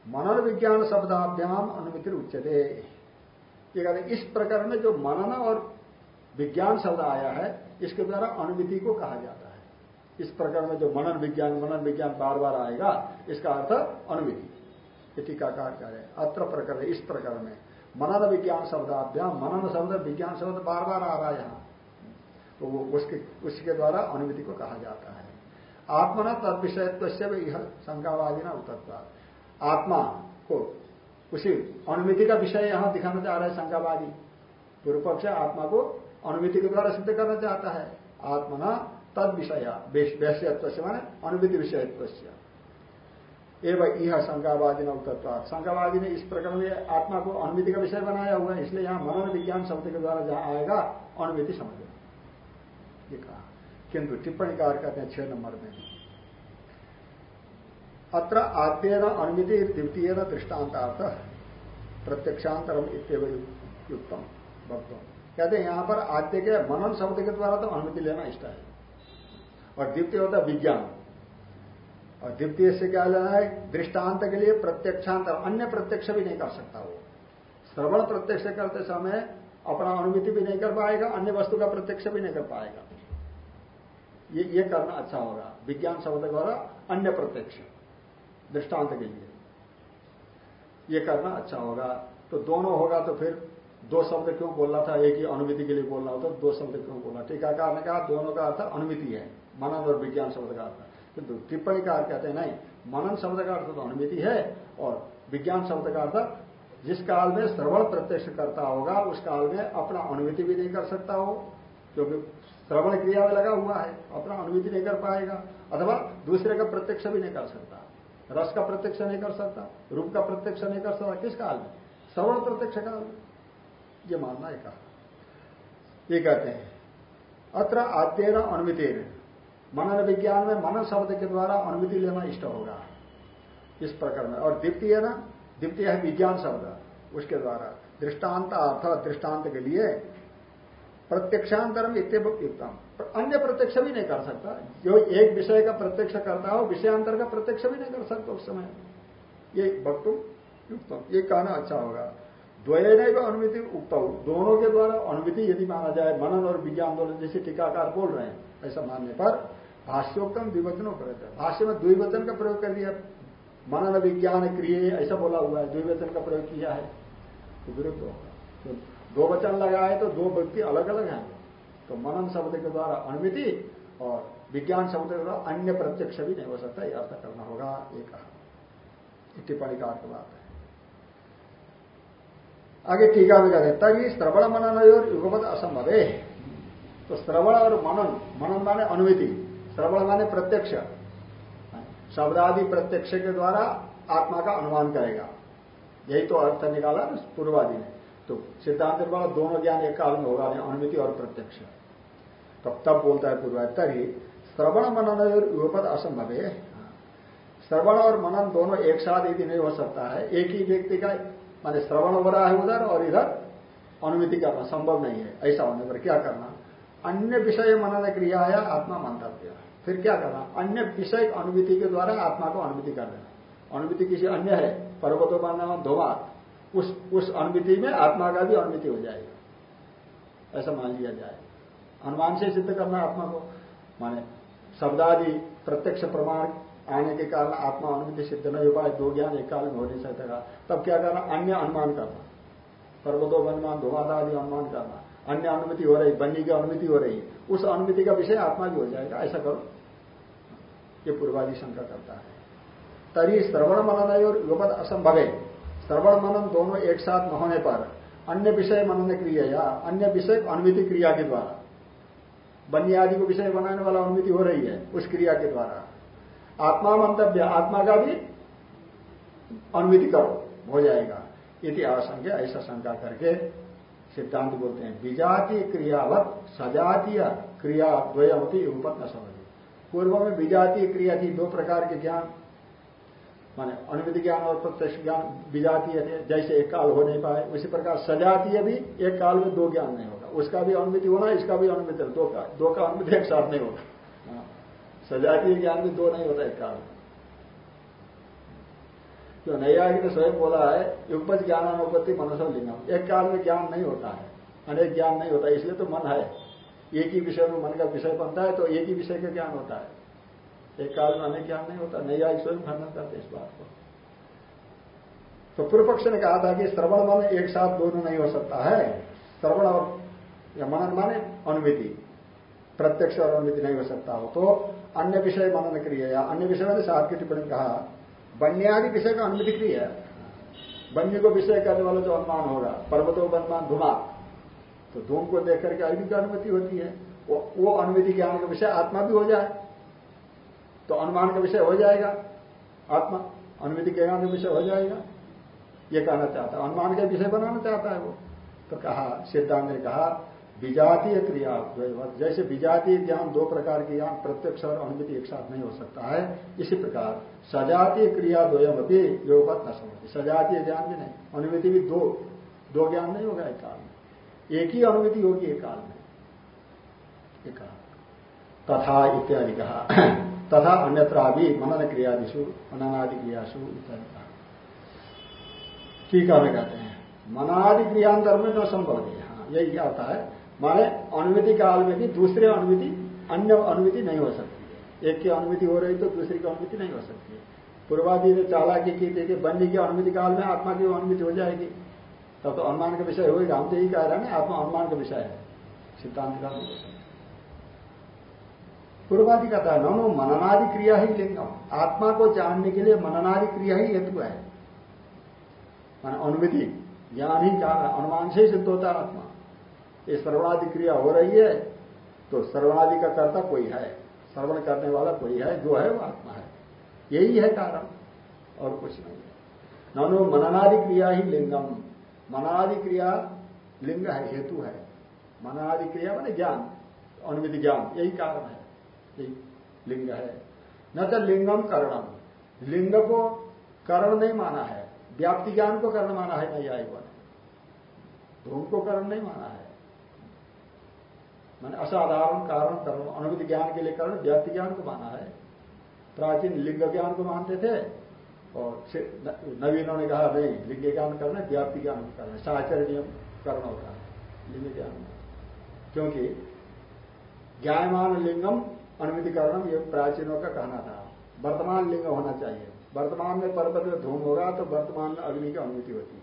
मनन विज्ञान शब्दाभ्याम अनुमिति उच्चते कहते इस प्रकरण में जो मनन और विज्ञान शब्द आया है, इसके द्वारा अनुमिति को कहा जाता है। इस प्रकरण में जो मनन विज्ञान मनन विज्ञान बार बार आएगा, इसका अर्थ अनुमिति। टीकाकार कह रहे अत्र प्रकरण, इस प्रकरण। में मनन विज्ञान शब्दाभ्याम मनन शब्द, विज्ञान शब्द बार बार आ रहा है यहाँ। तो वो उसके उसके द्वारा अनुमति को कहा जाता है। आत्मना तद विषयत्व से यह शंकावादी ना उत्तर आत्मा को उसी अनुमिति का विषय यहाँ दिखाना चाह रहा है शंकावादी। पूर्व पक्ष आत्मा को अनुमिति के द्वारा सिद्ध करना चाहता है। आत्मना तद विषय वैश्यत्व से माने अनुमिति विषयत्व एवं यह शंकावादी ने उत्तर शंकावादी ने इस प्रकरण में आत्मा को अनुमिति का विषय बनाया हुआ है, इसलिए यहाँ मनन विज्ञान शब्द के द्वारा जहाँ आएगा, अनुमिति समझ ये कहा। किंतु टिप्पणी कार कहते हैं, छह नंबर में। अत्र आद्य अनुमिति द्वितीय दृष्टान्तार्थ, प्रत्यक्षांतरम इतव युक्तम कहते हैं, यहाँ पर आद्य के मनन शब्द के द्वारा तो अनुमति लेना इष्ट है। और द्वितीय होता है विज्ञान। और द्वितीय से क्या लेना है? दृष्टांत के लिए प्रत्यक्षांत अन्य प्रत्यक्ष भी नहीं कर सकता वो। श्रवण प्रत्यक्ष करते समय अपना अनुमति भी नहीं कर पाएगा, अन्य वस्तु का प्रत्यक्ष भी नहीं कर पाएगा। ये ये करना अच्छा होगा, विज्ञान शब्द द्वारा अन्य प्रत्यक्ष, दृष्टांत के लिए। ये करना अच्छा होगा। तो दोनों होगा तो फिर दो शब्द क्यों बोलना था? एक ही अनुमिति के लिए बोलना होता दो शब्द क्यों बोलना? टीकाकार ने कहा, दोनों का अर्थ अनुमिति है, मनन और विज्ञान शब्द का अर्थ। किंतु टिप्पणी कार कहते हैं, नहीं, मनन शब्द का अर्थ तो अनुमिति है और विज्ञान शब्द का अर्थ जिस काल में श्रवण प्रत्यक्ष करता होगा, उस काल में अपना अनुमिति भी नहीं कर सकता हो क्योंकि श्रवण क्रिया में लगा हुआ है, अपना अनुमिति नहीं कर पाएगा, अथवा दूसरे का प्रत्यक्ष भी नहीं कर सकता, रस का प्रत्यक्ष नहीं कर सकता, रूप का प्रत्यक्ष नहीं कर सकता, किस काल में? श्रवण प्रत्यक्ष काल में ये मानना है। कहा ये कहते हैं, अत्र आद्यन अनुमति मनन विज्ञान में मनन शब्द के द्वारा अनुमति लेना इष्ट होगा। इस प्रकार में। और द्वितीय ना? द्वितीय है विज्ञान शब्द। उसके द्वारा। दृष्टांत अर्थ दृष्टांत के लिए प्रत्यक्षांतरम युक्तम। अन्य प्रत्यक्ष भी नहीं कर सकता। जो एक विषय का प्रत्यक्ष करता हो, विषयांतर का प्रत्यक्ष भी नहीं कर सकता उस समय। ये वक्तुम युक्तम। ये कहना अच्छा होगा। द्वय नहीं अनुमति उक्त। दोनों के द्वारा अनुमति यदि माना जाए, मनन और विज्ञान दोनों जैसे टीकाकार बोल रहे हैं, ऐसा मानने पर भाष्योक्तम द्विवचनों प्रयोग भाष्य में द्विवचन का प्रयोग कर दिया। मनन विज्ञान क्रिय, ऐसा बोला हुआ है। द्विवचन का प्रयोग किया है। तो विरुद्ध होगा। तो दो वचन लगाए तो दो व्यक्ति अलग अलग हैं। तो मनन शब्द के द्वारा अनुमिति और विज्ञान शब्द के द्वारा अन्य प्रत्यक्ष भी नहीं हो सकता। यह अर्थ करना होगा। एक कहा। टिप्पणी का अर्थ बात है। आगे टीका में कहते तभी श्रवण मनन और युगपद असंभव। है तो श्रवण और मनन मनन माने अनुमति। श्रवण माने प्रत्यक्ष। शब्दादि प्रत्यक्ष के द्वारा आत्मा का अनुमान करेगा। यही तो अर्थ निकाला पूर्वादि ने। तो सिद्धांत वाला दोनों ज्ञान एक काल में होगा अनुमिति और प्रत्यक्ष। तब तब बोलता है पूर्वा तरी श्रवण मनन और युगपद असंभव है। श्रवण और मनन दोनों एक साथ यदि नहीं हो सकता है, एक ही व्यक्ति का, माने श्रवण हो रहा है उधर और इधर अनुमिति करना संभव नहीं है, ऐसा होने पर क्या करना? अन्य विषय मनन क्रिया या आत्मा मंतव्य। फिर क्या करना? अन्य विषय अनुभूति के द्वारा आत्मा को अनुमति कर देना। अनुभूति किसी अन्य है? पर्वतों का धोमा उस उस अनुमति में आत्मा का भी अनुमति हो जाएगा। ऐसा मान लिया जाए। अनुमान से सिद्ध करना आत्मा को। माने शब्दादि प्रत्यक्ष प्रमाण आने के कारण आत्मा अनुभूति सिद्ध नहीं हो पाए, दो ज्ञान एक काल में हो नहीं सकता तब क्या करना? अन्य अनुमान करना। पर्वतो अनुमान धुआधा आदि अनुमान करना। अन्य अनुमति हो रही बन्नी की अनुमति हो रही उस अनुमति का विषय आत्मा भी हो जाएगा, ऐसा करो। ये पूर्वादि शंका करता है। तरी श्रवण मनन और युगपद असंभव। है श्रवण मनन दोनों एक साथ न होने पर अन्य विषय मनन क्रिया या अन्य विषय अनुमिति क्रिया के द्वारा बन्नी आदि को विषय बनाने वाला अनुमति हो रही है, उस क्रिया के द्वारा। आत्मा मंतव्य, आत्मा का भी अनुमिति करो, हो जाएगा। इति आशंका ऐसा शंका करके सिद्धांत बोलते हैं, विजातीय क्रियावत सजातीय क्रिया द्वयमती ऊपर न समझ। पूर्व में विजातीय क्रिया थी, दो प्रकार के ज्ञान, माने अनुमति ज्ञान और प्रत्यक्ष ज्ञान विजातीय थे, जैसे एक काल हो नहीं पाए, उसी प्रकार सजातीय भी एक काल में दो ज्ञान नहीं होगा। उसका भी अनुमति होना, इसका भी अनुमति दो का दो का अनुमति एक साथ नहीं होगा। सजातीय ज्ञान भी दो नहीं होता एक काल में। जो नैयायिक ने स्वयं बोला है युगपत ज्ञान अनुपत्ति मनसो लिंगम। एक काल में ज्ञान नहीं होता है। अनेक ज्ञान नहीं होता इसलिए तो मन है। एक ही विषय में मन का विषय बनता है तो एक ही विषय का ज्ञान होता है। एक काल में अनेक ज्ञान नहीं होता नैयायिक स्वयं खंडन करते इस बात को। तो पूर्व पक्ष ने कहा था कि श्रवण मन एक साथ दोनों नहीं हो सकता है। श्रवण और मनन माने अनुमिति। प्रत्यक्ष और अनुमति नहीं हो सकता हो। तो अन्य विषय मनन क्रिया या अन्य विषय में सात की टिप्पणी कहा बन्यादि विषय का अनुमति क्रिया बन्य को विषय करने वाला जो अनुमान होगा पर्वतों बनमान धुमा तो धूम को देख करके अग्नि की अनुमति होती है। वो, वो अनुमति ज्ञान का विषय आत्मा भी हो जाए। तो अनुमान का विषय हो जाएगा। आत्मा अनुमति ज्ञान का विषय हो जाएगा। ये कहना चाहता है। अनुमान का विषय बनाना चाहता है वो। तो कहा सिद्धांत ने कहा विजातीय क्रिया, जैसे विजातीय ज्ञान दो प्रकार के ज्ञान, प्रत्यक्ष और अनुमति एक साथ नहीं हो सकता है। इसी प्रकार, सजातीय क्रिया द्वयम अभी योगपत न समझती सजातीय ज्ञान भी नहीं, अनुमति भी दो दो ज्ञान नहीं होगा एक काल में। एक ही अनुमति होगी एक काल में। एक तथा इत्यादि कहा। तथा अन्यत्र भी मनन क्रियादिशु मननादि क्रियाशु इत्यादि कहा। ठीक है कहते हैं। मनादि क्रियांतर में न संभव है। हाँ यही क्या होता है? माने अनुमति काल में भी दूसरे अनुमति, अन्य अनुमति नहीं हो सकती है। एक की अनुमति हो रही तो दूसरी की अनुमति नहीं हो सकती पूर्वादि ने चालाकी की थी कि बन्नी की अनुमति काल में आत्मा की अनुमति हो जाएगी। तब तो अनुमान का विषय होगा हम तो यही कह रहे हैं आत्मा अनुमान का विषय है। सिद्धांत का पूर्वादि कहता है नो मननादि क्रिया ही लिंगम। आत्मा को जानने के लिए मननादि क्रिया ही हेतु है। मान अनुमति, ज्ञान ही ज्ञान अनुमान से ही सिद्ध होता है आत्मा। ये श्रवणादि क्रिया हो रही है तो श्रवणादि का कर्ता कोई है, श्रवण करने वाला कोई है, जो है वो आत्मा है। यही है कारण, और कुछ नहीं है। ननु मननादि क्रिया ही लिंगम। मनादि क्रिया लिंग है, हेतु है। मनादि क्रिया मैंने ज्ञान, अनुमित ज्ञान, यही कारण है, यही लिंग है। न तो लिंगम करणम। लिंग को करण नहीं माना है, व्याप्ति ज्ञान को करण माना है, नहीं आएगा ने धूम को करण नहीं माना है मैंने असाधारण कारण कर्म अनुमति ज्ञान के लिए करण व्याप्ति ज्ञान को माना है। प्राचीन लिंग ज्ञान को मानते थे और नवीनों ने कहा, नहीं, लिंग ज्ञान करना है, व्याप्ति ज्ञान करना साचर नियम करना होता है, लिंग ज्ञान। क्योंकि ज्ञायमान लिंगम अनुमति करणम, ये प्राचीनों का कहना था। वर्तमान लिंग होना चाहिए। वर्तमान में पर्वत में धूम होगा तो वर्तमान में अग्नि की अनुमति होती है।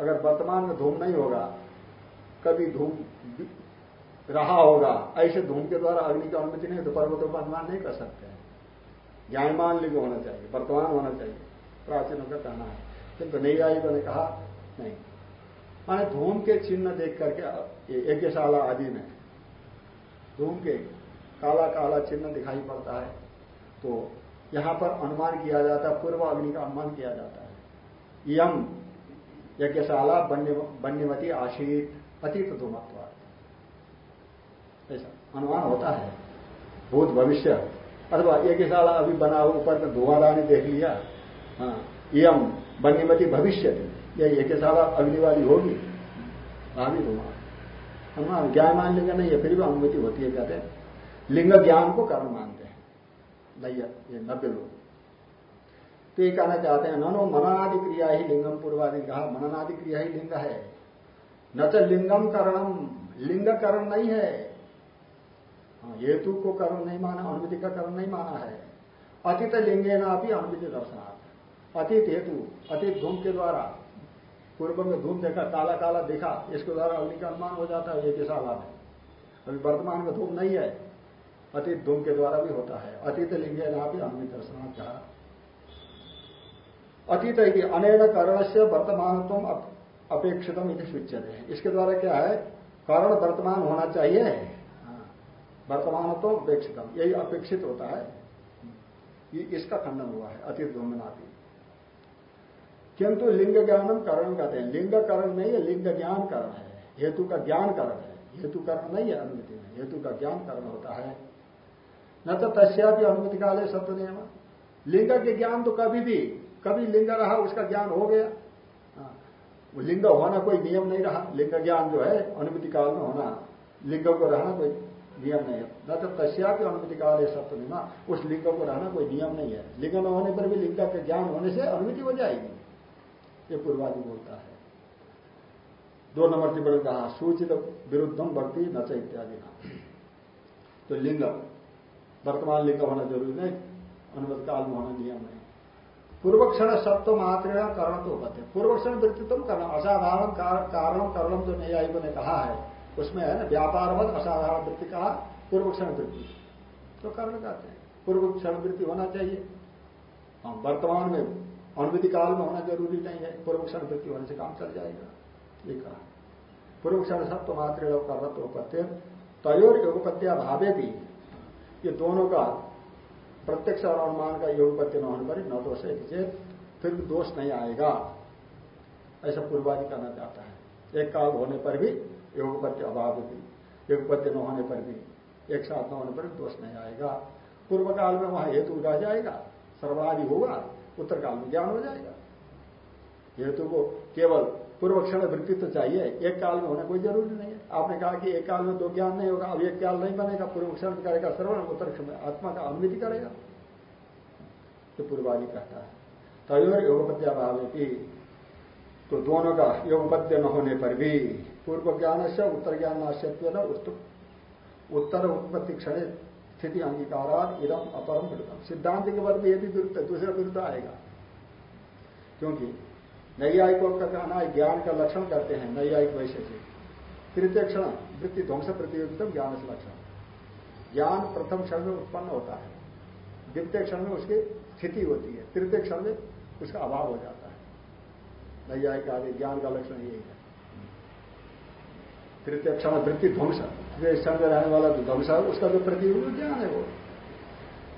अगर वर्तमान में धूम नहीं होगा, कभी धूम रहा होगा। ऐसे धूम के द्वारा अग्नि की अनुमति नहीं तो पर्वतों का अनुमान नहीं कर सकते हैं। ज्ञानमान लिंग होना चाहिए, वर्तमान होना चाहिए। प्राचीनों का कहना है। किंतु नहीं आई ने कहा, नहीं। माने धूम के चिन्ह देख करके यज्ञशाला आदि में धूम के काला काला चिन्ह दिखाई पड़ता है तो यहाँ पर अनुमान किया जाता है, पूर्व अग्नि का अनुमान किया जाता है। यम यज्ञशाला बन्यवती आशीत अतीत धूमत्व। ऐसा अनुमान होता है। भूत भविष्य अथवा एक ही साल अभी बना हो ऊपर में धुआंदानी देख लिया हाँ यम बन्यमती भविष्य ये एक साल अग्नि वाली होगी भावी धुआँ अनुमान ज्ञान मान लेंगे नहीं है फिर भी अनुमति होती है कहते हैं। लिंग ज्ञान को कारण मानते हैं। नहीं ये नब्बे लोग। तो ये कहना चाहते हैं नो मननादि क्रिया ही लिंगम पूर्वादि कहा मननादि क्रिया ही लिंग है। न तो लिंगम करणम लिंग करण नहीं है हाँ, हेतु को कर्म नहीं माना, अनुमति का कर्म नहीं माना है। अतीत लिंगे ना भी अनुमति दर्शनार्थ अतीत हेतु, अतीत धूम के द्वारा, पूर्व में धूम देखा, काला काला देखा, इसके द्वारा अग्नि का अनुमान हो जाता है एक साला में अभी वर्तमान में धूम नहीं है, अतीत धूम के द्वारा भी होता है। अतीत लिंगे ना भी अनुमति दर्शनार्थ कहा अतीत है कि अनेक कर्ण से वर्तमान अपेक्षितम यदि स्विच्यते इसके द्वारा क्या है? कर्ण वर्तमान होना चाहिए। वर्तमान तो अपेक्षित यही अपेक्षित होता है। इसका खंडन हुआ है अतीत धूमनापी किंतु लिंग ज्ञानम करण कहते हैं। लिंग करण नहीं है लिंग ज्ञान करण है। हेतु का ज्ञान करण है। हेतु करण नहीं है अनुमति में। हेतु का ज्ञान करण होता है। न तो तस्या भी अनुमति काले सत्य नियम लिंग के ज्ञान तो कभी भी कभी लिंग रहा उसका ज्ञान हो गया। हाँ, लिंग होना कोई नियम नहीं रहा। लिंग ज्ञान जो है अनुमति काल में होना। लिंग को रहना कोई नियम नहीं है। न तो तस्या की अनुमति काल है निमा उस लिंग को रहना कोई नियम नहीं है। लिंग न होने पर भी लिंग के ज्ञान होने से अनुमति हो जाएगी। ये पूर्वादि बोलता है। दो नंबर टिप्पणी कहा, सूचित विरुद्धम भक्ति नच इत्यादि ना तो लिंग, वर्तमान लिंग होना ज़रूरी नहीं अनुमति काल में होना नियम नहीं। पूर्वक्षण सत्व मात्र करण तो होते पूर्वक्षण वृत्तित्व करना असाधारण कारण करणम जो न्यायिकों ने कहा है उसमें है ना, व्यापारवत असाधारण वृत्ति कहा, पूर्व क्षण वृत्ति। तो कारण कहते हैं, पूर्व क्षण वृत्ति होना चाहिए। हाँ वर्तमान में अनुमति काल में होना ज़रूरी नहीं है, पूर्व क्षण वृत्ति होने से काम चल जाएगा, ये कहा। पूर्व क्षण सत्व मात्र कर्मत्व उपत्य, तयोर योगपत्या भावे भी। ये दोनों का प्रत्यक्ष और अनुमान का योगपत्य न होने पर न दोष है फिर दोष नहीं आएगा। ऐसा पूर्वादि करना चाहता है। एक काल होने पर भी योगपत्य अभाव भी, योगपत्य न होने पर भी, एक साथ न होने पर भी दोष नहीं आएगा। पूर्व काल में वहाँ हेतु रह जाएगा, सर्वादि होगा उत्तर काल में ज्ञान हो जाएगा। हेतु को केवल पूर्व क्षण वृत्ति तो चाहिए, एक काल में होना कोई ज़रूरी नहीं है। आपने कहा कि एक काल में दो ज्ञान नहीं होगा, अब एक काल नहीं बनेगा पूर्व क्षण करेगा श्रवण उत्तर क्षण आत्मा का अनुमति करेगा। तो पूर्वादि कहता है। तय योगपद्या भाव की तो दोनों का योगपत्य न होने पर भी पूर्व ज्ञान से उत्तर ज्ञान नाश्यत्व न उत्तर उत्पत्ति क्षण स्थिति अंगीकार इदम अपरम विरुद्धम सिद्धांत के बाद में यदि विरुद्ध दूसरा विरुद्ध आएगा। क्योंकि नैयायिकों का कहना है, ज्ञान का लक्षण करते हैं, नैयायिक से। तृतीय क्षण वृत्ति ध्वंस प्रतियोगिता, ज्ञान से लक्षण। ज्ञान प्रथम क्षण में उत्पन्न होता है। द्वितीय क्षण में उसकी स्थिति होती है। तृतीय क्षण में उसका अभाव हो जाता है। नैयायिक आदि ज्ञान का लक्षण यही है। तृतीय क्षण वृत्ति ध्वंस तृतीय क्षण में रहने वाला जो ध्वंस है उसका जो प्रतियोगी ज्ञान है वो।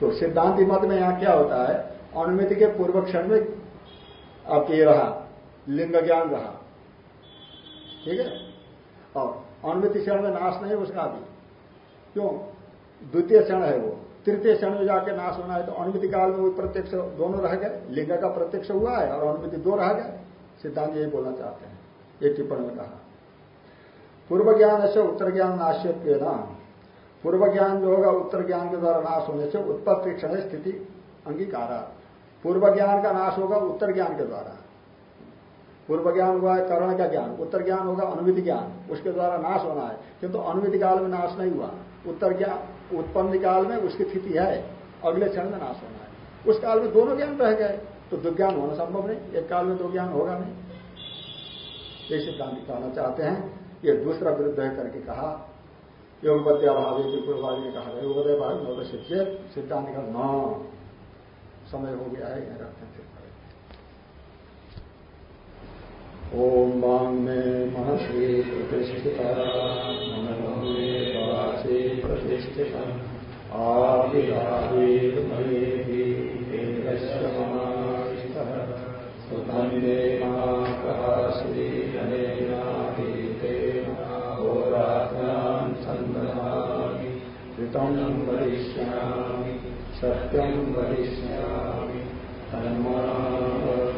तो सिद्धांति मत में यहाँ क्या होता है? अनुमिति के पूर्व क्षण में आपके ये रहा, लिंग ज्ञान रहा। ठीक है? और अनुमिति क्षण में नाश नहीं उसका भी। क्यों? द्वितीय क्षण है वो। तृतीय क्षण में जाके नाश होना है तो अनुमिति काल में वो प्रत्यक्ष दोनों रह गए। लिंग का प्रत्यक्ष हुआ है और अनुमिति दो रह गए। सिद्धांत यही बोलना चाहते हैं। एक टिप्पणी में कहा। पूर्व ज्ञान से उत्तर ज्ञान नाश्य ना पूर्व ज्ञान जो होगा उत्तर ज्ञान के द्वारा नाश होने से उत्पत्ति क्षण स्थिति अंगीकारा। पूर्व ज्ञान का नाश होगा उत्तर ज्ञान के द्वारा। पूर्व ज्ञान हुआ है करण का ज्ञान उत्तर ज्ञान होगा अनुमिति ज्ञान, उसके द्वारा नाश होना है। किंतु तो अनुमिति काल में नाश नहीं हुआ। उत्तर ज्ञान उत्पन्न काल में उसकी स्थिति है, अगले क्षण में नाश होना है। उस काल में दोनों ज्ञान रह गए तो दुज्ञान होना संभव नहीं, एक काल में दो ज्ञान होगा नहीं। ये सिद्धांत कहना चाहते हैं। ये दूसरा विरुद्ध है करके कहा योगपत्या भाव पूर्वादि ने कहा योगदय भाव नौ सिद्धांत का न समय हो गया है रखते हैं ओम वांग में महर्षि प्रतिष्ठिता आविराविर्मये होरात्रान् सत्यं वदिष्यामि धर्मावतु